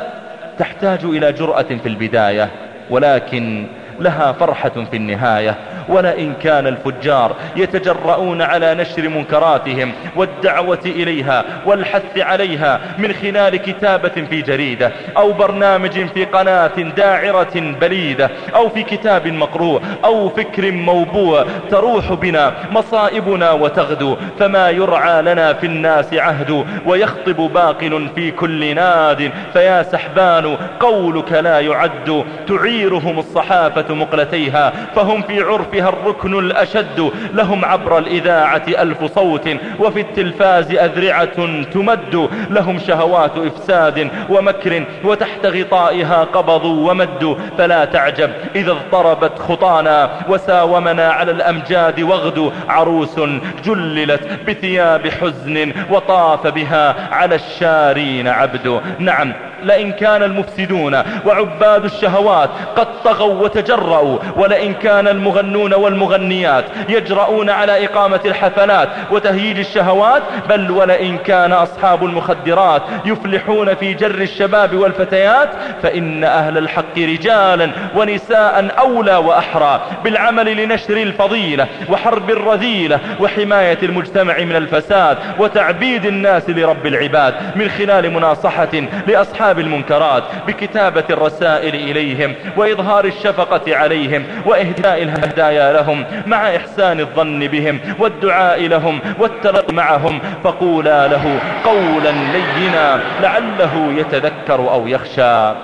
تحتاج إلى جرأة في البداية. ولكن لها فرحة في النهاية. ولئن كان الفجار يتجرؤون على نشر منكراتهم والدعوة إليها والحث عليها من خلال كتابة في جريدة أو برنامج في قناة داعرة بليدة أو في كتاب مقروء أو فكر موبوع تروح بنا مصائبنا وتغدو. فما يرعى لنا في الناس عهد ويخطب باقل في كل ناد. فيا سحبان قولك لا يعد. تعيرهم الصحافة مقلتيها فهم في عرف فيها الركن الأشد. لهم عبر الإذاعة ألف صوت وفي التلفاز أذرعة تمد. لهم شهوات إفساد ومكر وتحت غطائها قبضوا ومدوا فلا تعجب إذا اضطربت خطانا وساومنا على الأمجاد وغدوا عروس جللت بثياب حزن وطاف بها على الشارين عبد. نعم لئن كان المفسدون وعباد الشهوات قد طغوا وتجرؤوا ولئن كان المغنون والمغنيات يجرؤون على إقامة الحفلات وتهييج الشهوات بل ولئن كان أصحاب المخدرات يفلحون في جر الشباب والفتيات فإن أهل الحق رجالا ونساء أولى وأحرى بالعمل لنشر الفضيلة وحرب الرذيلة وحماية المجتمع من الفساد وتعبيد الناس لرب العباد من خلال مناصحة لأصحاب المنكرات بكتابة الرسائل إليهم وإظهار الشفقة عليهم وإهداء الهدايا لهم مع إحسان الظن بهم والدعاء لهم والترق معهم فقولا له قولا لينا لعله يتذكر أو يخشى.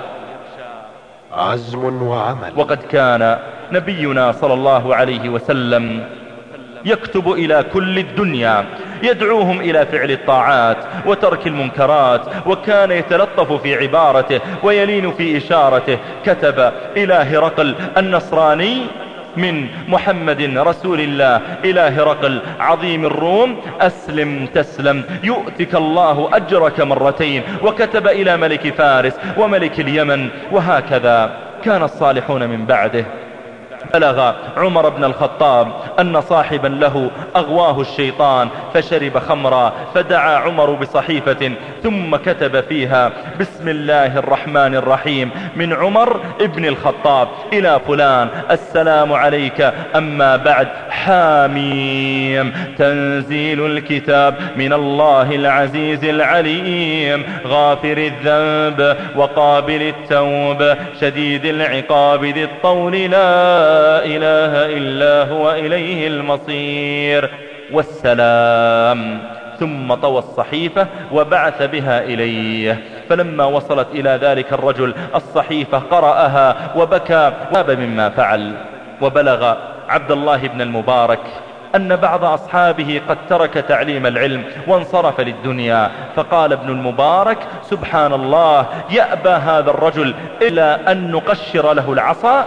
عزم وعمل. وقد كان نبينا صلى الله عليه وسلم يكتب إلى كل الدنيا يدعوهم إلى فعل الطاعات وترك المنكرات وكان يتلطف في عبارته ويلين في إشارته. كتب إلى هرقل النصراني من محمد رسول الله. إلى هرقل عظيم الروم أسلم تسلم يؤتك الله أجرك مرتين. وكتب إلى ملك فارس وملك اليمن وهكذا كان الصالحون من بعده. بلغ عمر بن الخطاب أن صاحبا له أغواه الشيطان فشرب خمرا فدعا عمر بصحيفة ثم كتب فيها بسم الله الرحمن الرحيم من عمر ابن الخطاب إلى فلان السلام عليك أما بعد حاميم تنزيل الكتاب من الله العزيز العليم غافر الذنب وقابل التوب شديد العقاب ذي الطول لا إله إلا هو إليه المصير والسلام. ثم طوى الصحيفة وبعث بها إليه. فلما وصلت إلى ذلك الرجل الصحيفة قرأها وبكى وأب مما فعل. وبلغ عبد الله بن المبارك أن بعض أصحابه قد ترك تعليم العلم وانصرف للدنيا. فقال ابن المبارك سبحان الله يأبى هذا الرجل إلا أن نقشر له العصا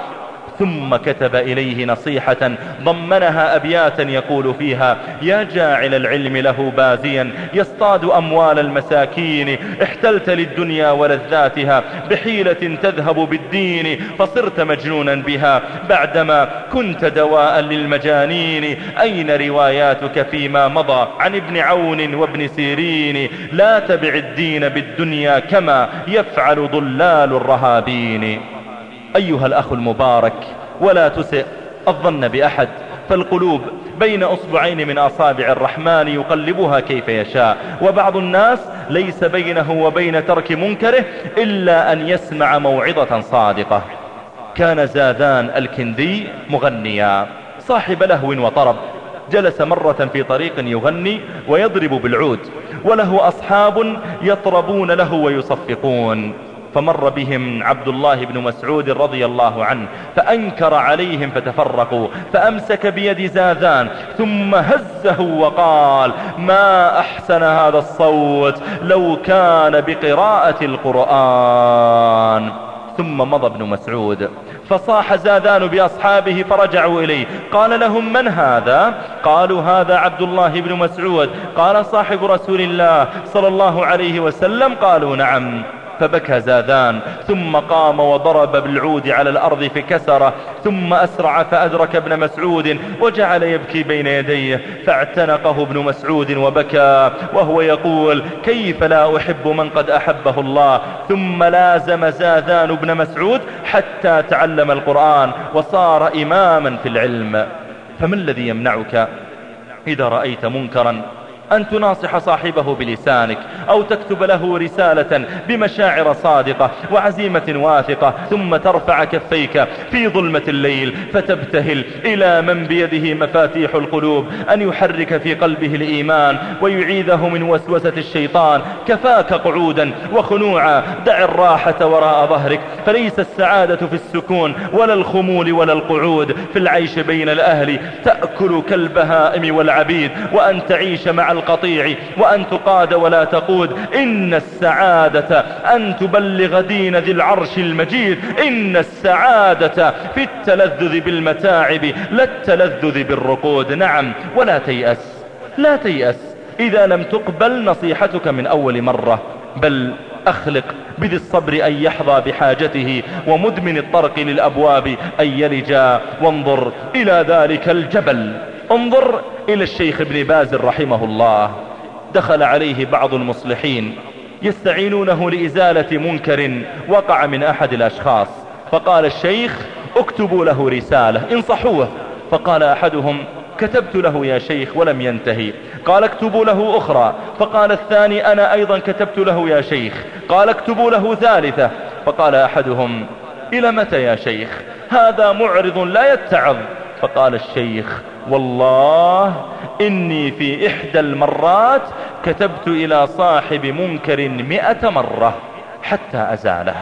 ثم كتب إليه نصيحة ضمنها أبياتا يقول فيها يا جاعل العلم له بازيا يصطاد أموال المساكين احتلت للدنيا ولذاتها بحيلة تذهب بالدين فصرت مجنونا بها بعدما كنت دواء للمجانين أين رواياتك فيما مضى عن ابن عون وابن سيرين؟ لا تبع الدين بالدنيا كما يفعل ضلال الرهابين. أيها الأخ المبارك ولا تسئ الظن بأحد فالقلوب بين أصبعين من أصابع الرحمن يقلبها كيف يشاء. وبعض الناس ليس بينه وبين ترك منكره إلا أن يسمع موعظة صادقة. كان زاذان الكندي مغنيا. صاحب لهو وطرب. جلس مرة في طريق يغني ويضرب بالعود. وله أصحاب يطربون له ويصفقون. فمر بهم عبد الله بن مسعود رضي الله عنه فأنكر عليهم فتفرقوا فأمسك بيد زاذان ثم هزه وقال ما أحسن هذا الصوت لو كان بقراءة القرآن. ثم مضى ابن مسعود فصاح زاذان بأصحابه فرجعوا إليه قال لهم من هذا؟ قالوا هذا عبد الله بن مسعود. قال صاحب رسول الله صلى الله عليه وسلم قالوا نعم. فبكى زاذان ثم قام وضرب بالعود على الأرض فكسره ثم أسرع فأدرك ابن مسعود وجعل يبكي بين يديه فاعتنقه ابن مسعود وبكى وهو يقول كيف لا أحب من قد أحبه الله؟ ثم لازم زاذان ابن مسعود حتى تعلم القرآن وصار إماما في العلم. فما الذي يمنعك إذا رأيت منكرا؟ أن تناصح صاحبه بلسانك أو تكتب له رسالة بمشاعر صادقة وعزيمة واثقة ثم ترفع كفيك في ظلمة الليل فتبتهل إلى من بيده مفاتيح القلوب أن يحرك في قلبه الإيمان ويعيذه من وسوسة الشيطان. كفاك قعودا وخنوعا دع الراحة وراء ظهرك. فليس السعادة في السكون ولا الخمول ولا القعود. في العيش بين الأهل تأكل كالبهائم والعبيد وأن تعيش مع القطيع وأن تقاد ولا تقود. إن السعادة أن تبلغ دين ذي العرش المجيد. إن السعادة في التلذذ بالمتاعب لا التلذذ بالرقود. نعم ولا تيأس لا تيأس. إذا لم تقبل نصيحتك من أول مرة بل أخلق بذي الصبر أن يحظى بحاجته ومدمن الطرق للأبواب أن يلجا. وانظر إلى ذلك الجبل. انظر إلى الشيخ ابن باز رحمه الله. دخل عليه بعض المصلحين يستعينونه لإزالة منكر وقع من أحد الأشخاص. فقال الشيخ اكتبوا له رسالة انصحوه. فقال أحدهم كتبت له يا شيخ ولم ينتهي. قال اكتبوا له أخرى. فقال الثاني أنا أيضا كتبت له يا شيخ. قال اكتبوا له ثالثة. فقال أحدهم إلى متى يا شيخ؟ هذا معرض لا يتعظ. فقال الشيخ والله إني في إحدى المرات كتبت إلى صاحب منكر مئة مرة حتى أزاله.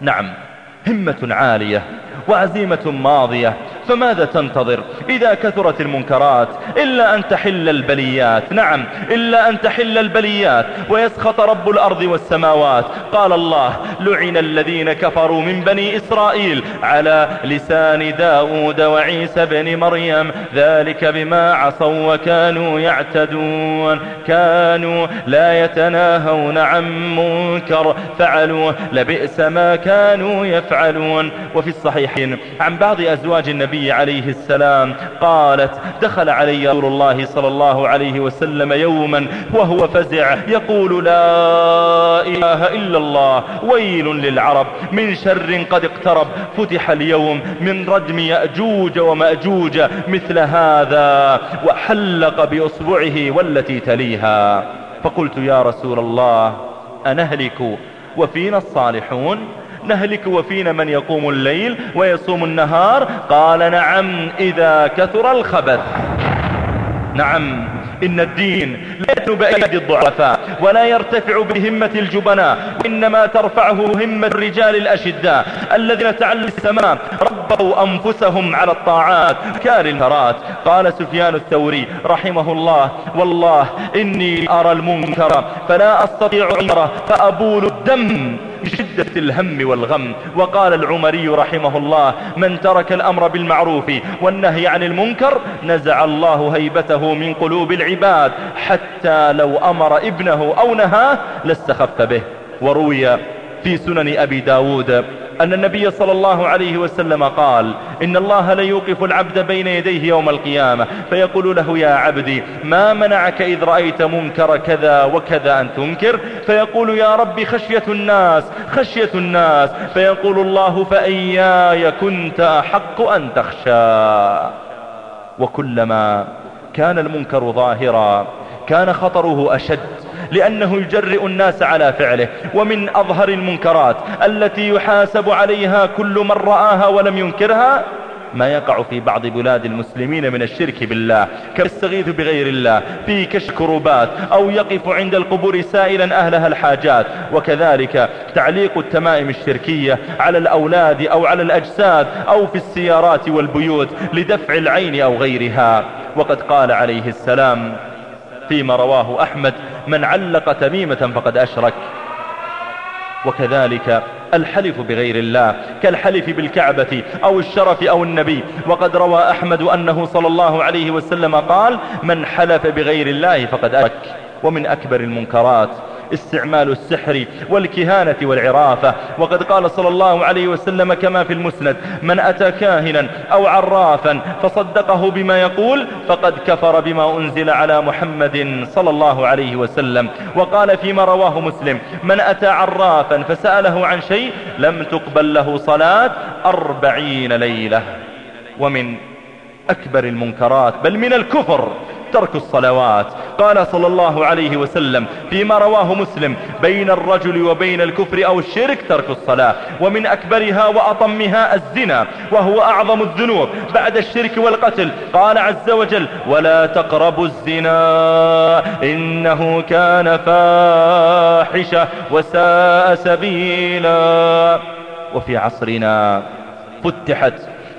نعم. همة عالية وعزيمة ماضية فماذا تنتظر؟ إذا كثرت المنكرات إلا أن تحل البليات. نعم إلا أن تحل البليات. ويسخط رب الأرض والسماوات. قال الله لعن الذين كفروا من بني إسرائيل على لسان داود وعيسى بن مريم. ذلك بما عصوا وكانوا يعتدون. كانوا لا يتناهون عن منكر. فعلوا لبئس ما كانوا يفعلون. وفي الصحيحين عن بعض أزواج النبي النبي عليه السلام قالت دخل علي رسول الله صلى الله عليه وسلم يوما وهو فزع يقول لا إله إلا الله ويل للعرب من شر قد اقترب فتح اليوم من ردم يأجوج ومأجوج مثل هذا وحلق بأصبعه والتي تليها. فقلت يا رسول الله أنهلك وفينا الصالحون؟ نهلك وفينا من يقوم الليل ويصوم النهار. قال نعم إذا كثر الخبث نعم إن الدين لا يتنب أيدي الضعفاء ولا يرتفع بهمة الجبناء إنما ترفعه همة الرجال الأشداء الذين تعلوا السماء ربوا أنفسهم على الطاعات كار الفرات قال سفيان الثوري رحمه الله والله إني أرى المنكر فلا أستطيع عمره فأبول الدم. بشدة الهم والغم. وقال العمري رحمه الله من ترك الأمر بالمعروف والنهي عن المنكر نزع الله هيبته من قلوب العباد حتى لو أمر ابنه أو نهاه لاستخف به. وروي في سنن أبي داود أن النبي صلى الله عليه وسلم قال إن الله ليوقف العبد بين يديه يوم القيامة فيقول له يا عبدي ما منعك إذ رأيت منكر كذا وكذا أن تنكر؟ فيقول يا رب خشية الناس خشية الناس. فيقول الله فإياي كنت أحق أن تخشى. وكلما كان المنكر ظاهرا كان خطره أشد. لأنه يجرئ الناس على فعله. ومن أظهر المنكرات التي يحاسب عليها كل من رآها ولم ينكرها ما يقع في بعض بلاد المسلمين من الشرك بالله كيستغيث بغير الله في كشف كروبات أو يقف عند القبور سائلا أهلها الحاجات. وكذلك تعليق التمائم الشركية على الأولاد أو على الأجساد أو في السيارات والبيوت لدفع العين أو غيرها. وقد قال عليه السلام فيما رواه أحمد من علق تميمة فقد أشرك. وكذلك الحلف بغير الله كالحلف بالكعبة أو الشرف أو النبي. وقد روى أحمد أنه صلى الله عليه وسلم قال من حلف بغير الله فقد أشرك. ومن أكبر المنكرات استعمال السحر والكهانة والعرافة. وقد قال صلى الله عليه وسلم كما في المسند من أتى كاهنا أو عرافا فصدقه بما يقول فقد كفر بما أنزل على محمد صلى الله عليه وسلم. وقال فيما رواه مسلم من أتى عرافا فسأله عن شيء لم تقبل له صلاة أربعين ليلة. ومن أكبر المنكرات بل من الكفر. ترك الصلوات. قال صلى الله عليه وسلم فيما رواه مسلم بين الرجل وبين الكفر أو الشرك ترك الصلاة ومن أكبرها وأطمها الزنا وهو أعظم الذنوب بعد الشرك والقتل. قال عز وجل ولا تقربوا الزنا إنه كان فاحشة وساء سبيلا. وفي عصرنا فتحت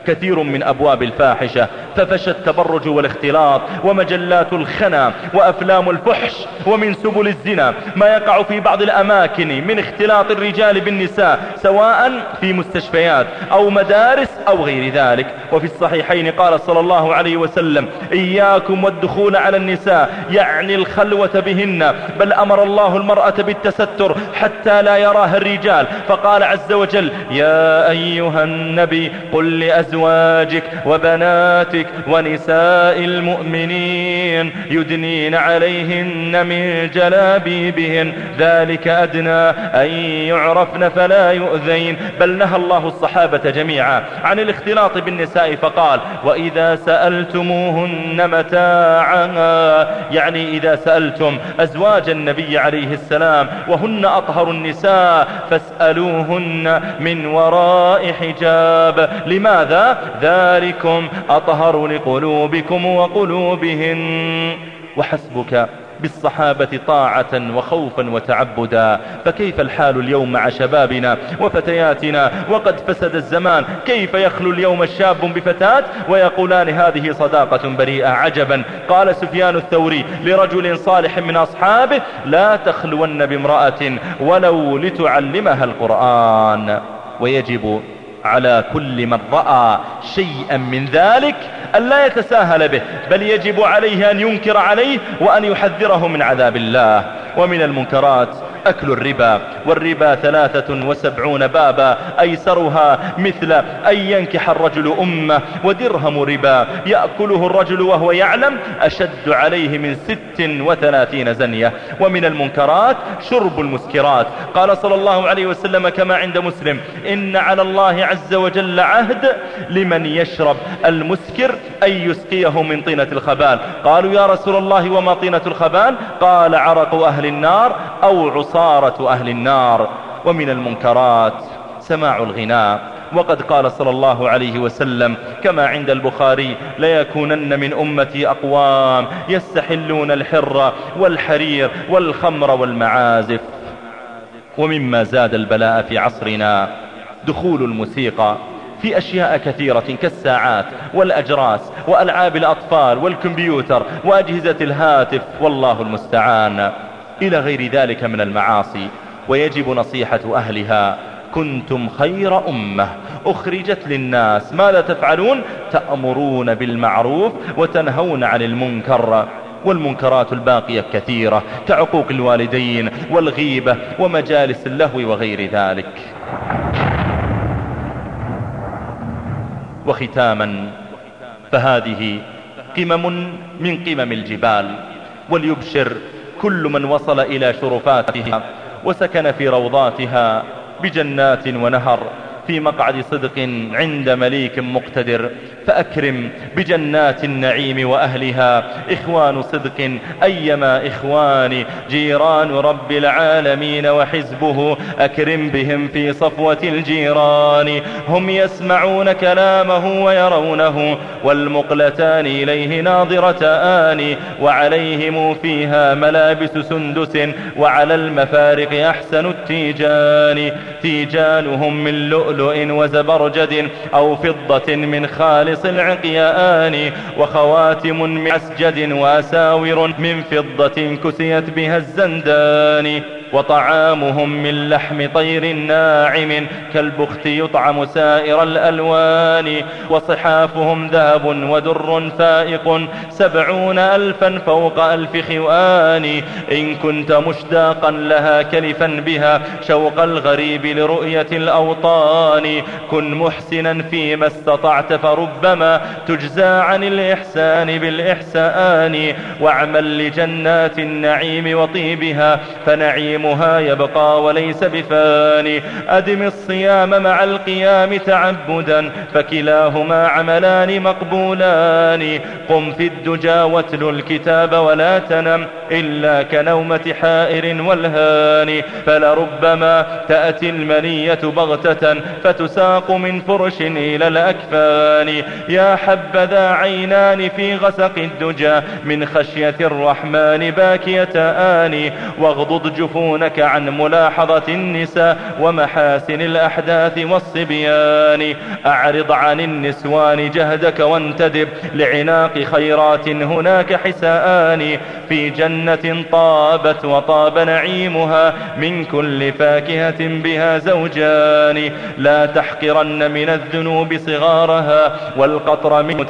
كثير من أبواب الفاحشة ففشى التبرج والاختلاط ومجلات الخنا وأفلام الفحش ومن سبل الزنا ما يقع في بعض الأماكن من اختلاط الرجال بالنساء سواء في مستشفيات أو مدارس أو غير ذلك. وفي الصحيحين قال صلى الله عليه وسلم إياكم والدخول على النساء يعني الخلوة بهن بل أمر الله المرأة بالتستر حتى لا يراها الرجال فقال عز وجل يا أيها النبي قل لأزواجك وبناتك ونساء المؤمنين يدنين عليهن من جلابيبهن. ذلك أدنى أن يعرفن فلا يؤذين. بل نهى الله الصحابة جميعا عن الاختلاط بالنساء فقال وإذا سألتموهن متاعا يعني إذا سألتم أزواج النبي عليه السلام وهن أطهر النساء فاسألوهن من وراء حجاب. لماذا؟ ذلكم أطهر لقلوبكم وقلوبهن. وحسبك بالصحابة طاعة وخوفا وتعبدا. فكيف الحال اليوم مع شبابنا وفتياتنا؟ وقد فسد الزمان. كيف يخلو اليوم الشاب بفتاة ويقولان هذه صداقة بريئة عجبا؟ قال سفيان الثوري لرجل صالح من أصحابه لا تخلون بامرأة ولو لتعلمها القرآن. ويجب على كل من رأى شيئا من ذلك أن لا يتساهل به بل يجب عليه أن ينكر عليه وأن يحذره من عذاب الله. ومن المنكرات أكل الربا والربا ثلاثة وسبعون بابا أيسرها مثل أن ينكح الرجل أمه ودرهم ربا. يأكله الرجل وهو يعلم أشد عليه من ست وثلاثين زنية. ومن المنكرات شرب المسكرات. قال صلى الله عليه وسلم كما عند مسلم إن على الله عز وجل عهد لمن يشرب المسكر أن يسقيه من طينة الخبال. قالوا يا رسول الله وما طينة الخبال؟ قال عرق أهل النار أو عصارة أهل النار ومن المنكرات سماع الغناء. وقد قال صلى الله عليه وسلم كما عند البخاري ليكونن من أمتي أقوام يستحلون الحر والحرير والخمر والمعازف. ومما زاد البلاء في عصرنا دخول الموسيقى في أشياء كثيرة كالساعات والأجراس وألعاب الأطفال والكمبيوتر وأجهزة الهاتف والله المستعان. إلى غير ذلك من المعاصي ويجب نصيحة أهلها كنتم خير أمة أخرجت للناس ماذا تفعلون؟ تأمرون بالمعروف وتنهون عن المنكر والمنكرات الباقية كثيرة كعقوق الوالدين والغيبة ومجالس اللهو وغير ذلك. وختاما فهذه قمم من قمم الجبال وليبشر كل من وصل إلى شرفاتها وسكن في روضاتها بجنات ونهر. في مقعد صدق عند مليك مقتدر فأكرم بجنات النعيم وأهلها. إخوان صدق أيما إخوان جيران رب العالمين وحزبه أكرم بهم في صفوة الجيران. هم يسمعون كلامه ويرونه والمقلتان إليه ناظرتان. وعليهم فيها ملابس سندس وعلى المفارق أحسن التيجان. تيجانهم من لؤلؤ وزبرجد أو فضة من خالص العقيان وخواتم من أسجد وأساور من فضة كسيت بها الزندان. وطعامهم من لحم طير ناعم كالبخت يطعم سائر الألوان وصحافهم ذهب ودر فائق سبعون ألفا فوق ألف خوان. إن كنت مشتاقا لها كلفا بها شوق الغريب لرؤية الأوطان. كن محسنا فيما استطعت فربما تجزى عن الإحسان بالإحسان. واعمل لجنات النعيم وطيبها فنعيم نعيمها يبقى وليس بفاني. أدم الصيام مع القيام تعبدا فكلاهما عملان مقبولان. قم في الدجى واتل الكتاب ولا تنم إلا كنومة حائر والهان. فلربما تأتي المنية بغتة فتساق من فرش إلى الأكفان. يا حبذا عينان في غسق الدجى من خشية الرحمن باكيتان واغضض جفون يصدونك عن ملاحظة النساء ومحاسن الأحداث والصبيان. أعرض عن النسوان جهدك وانتدب لعناق خيرات هناك حسآن في جنة طابت وطاب نعيمها من كل فاكهة بها زوجان. لا تحقرن من الذنوب صغارها والقطر من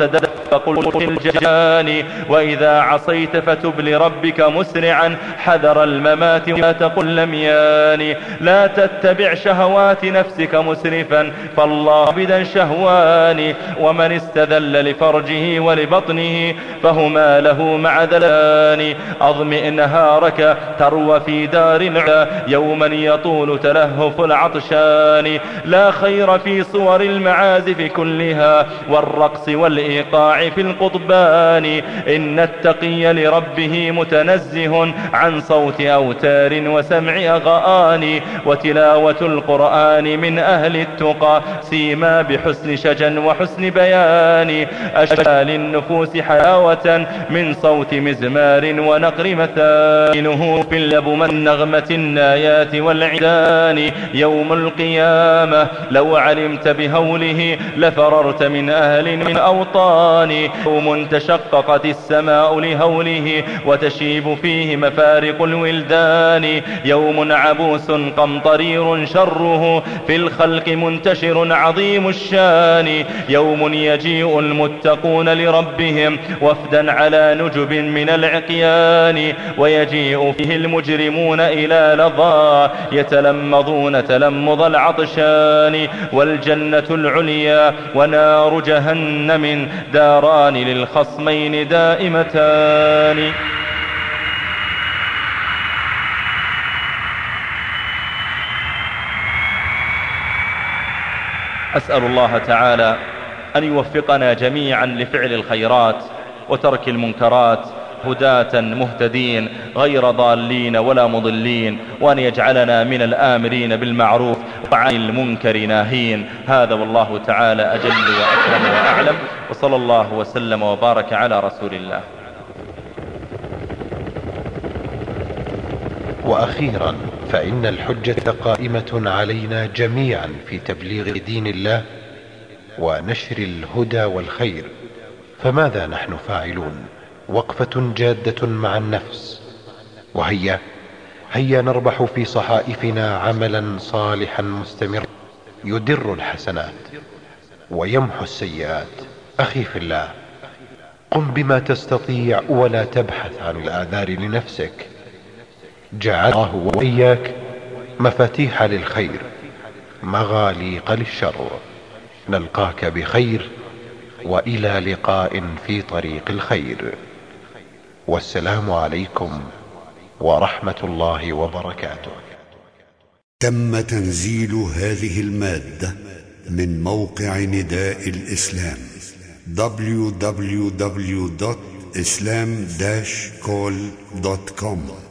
تدفق الجان وإذا عصيت فتب لربك مسرعا حذر الممات وتقل لم ياني لا تتبع شهوات نفسك مسرفا فالله بدا شهواني ومن استذل لفرجه ولبطنه فهما له مع ذلان. أضمئ نهارك تروى في دار العلا يوما يطول تلهف العطشان. لا خير في صور المعازف كلها والرقص والإيقاع في القطبان إن التقي لربه متنزه عن صوت أوتار وسمع أغاني وتلاوة القرآن من أهل التقى سيما بحسن شجا وحسن بيان. أشكى للنفوس حلاوة من صوت مزمار ونقر مثانه. في اللب من نغمة النايات والعدان. يوم القيامة لو علمت بهوله لفررت من أهل من أوطان. يوم تشققت السماء لهوله وتشيب فيه مفارق الولدان. يوم عبوس قمطرير شره في الخلق منتشر عظيم الشان. يوم يجيء المتقون لربهم وفدا على نجب من العقيان. ويجيء فيه المجرمون إلى لظى يتلمضون تلمض العطشان. والجنة العليا ونار جهنم داران للخصمين دائمتان. أسأل الله تعالى أن يوفقنا جميعا لفعل الخيرات وترك المنكرات هداة مهتدين غير ضالين ولا مضلين وأن يجعلنا من الآمرين بالمعروف وعن المنكر ناهين. هذا والله تعالى أجل وأكرم وأعلم. وصلى الله وسلم وبارك على رسول الله. وأخيرا فإن الحجة قائمة علينا جميعا في تبليغ دين الله ونشر الهدى والخير. فماذا نحن فاعلون؟ وقفة جادة مع النفس. وهيا هيا نربح في صحائفنا عملا صالحا مستمرا. يدر الحسنات ويمحو السيئات. أخي في الله قم بما تستطيع ولا تبحث عن الآذار لنفسك. جعل الله وإياك مفاتيح للخير مغاليق للشر. نلقاك بخير وإلى لقاء في طريق الخير. والسلام عليكم ورحمة الله وبركاته. تم تنزيل هذه المادة من موقع نداء الإسلام www.islam-call.com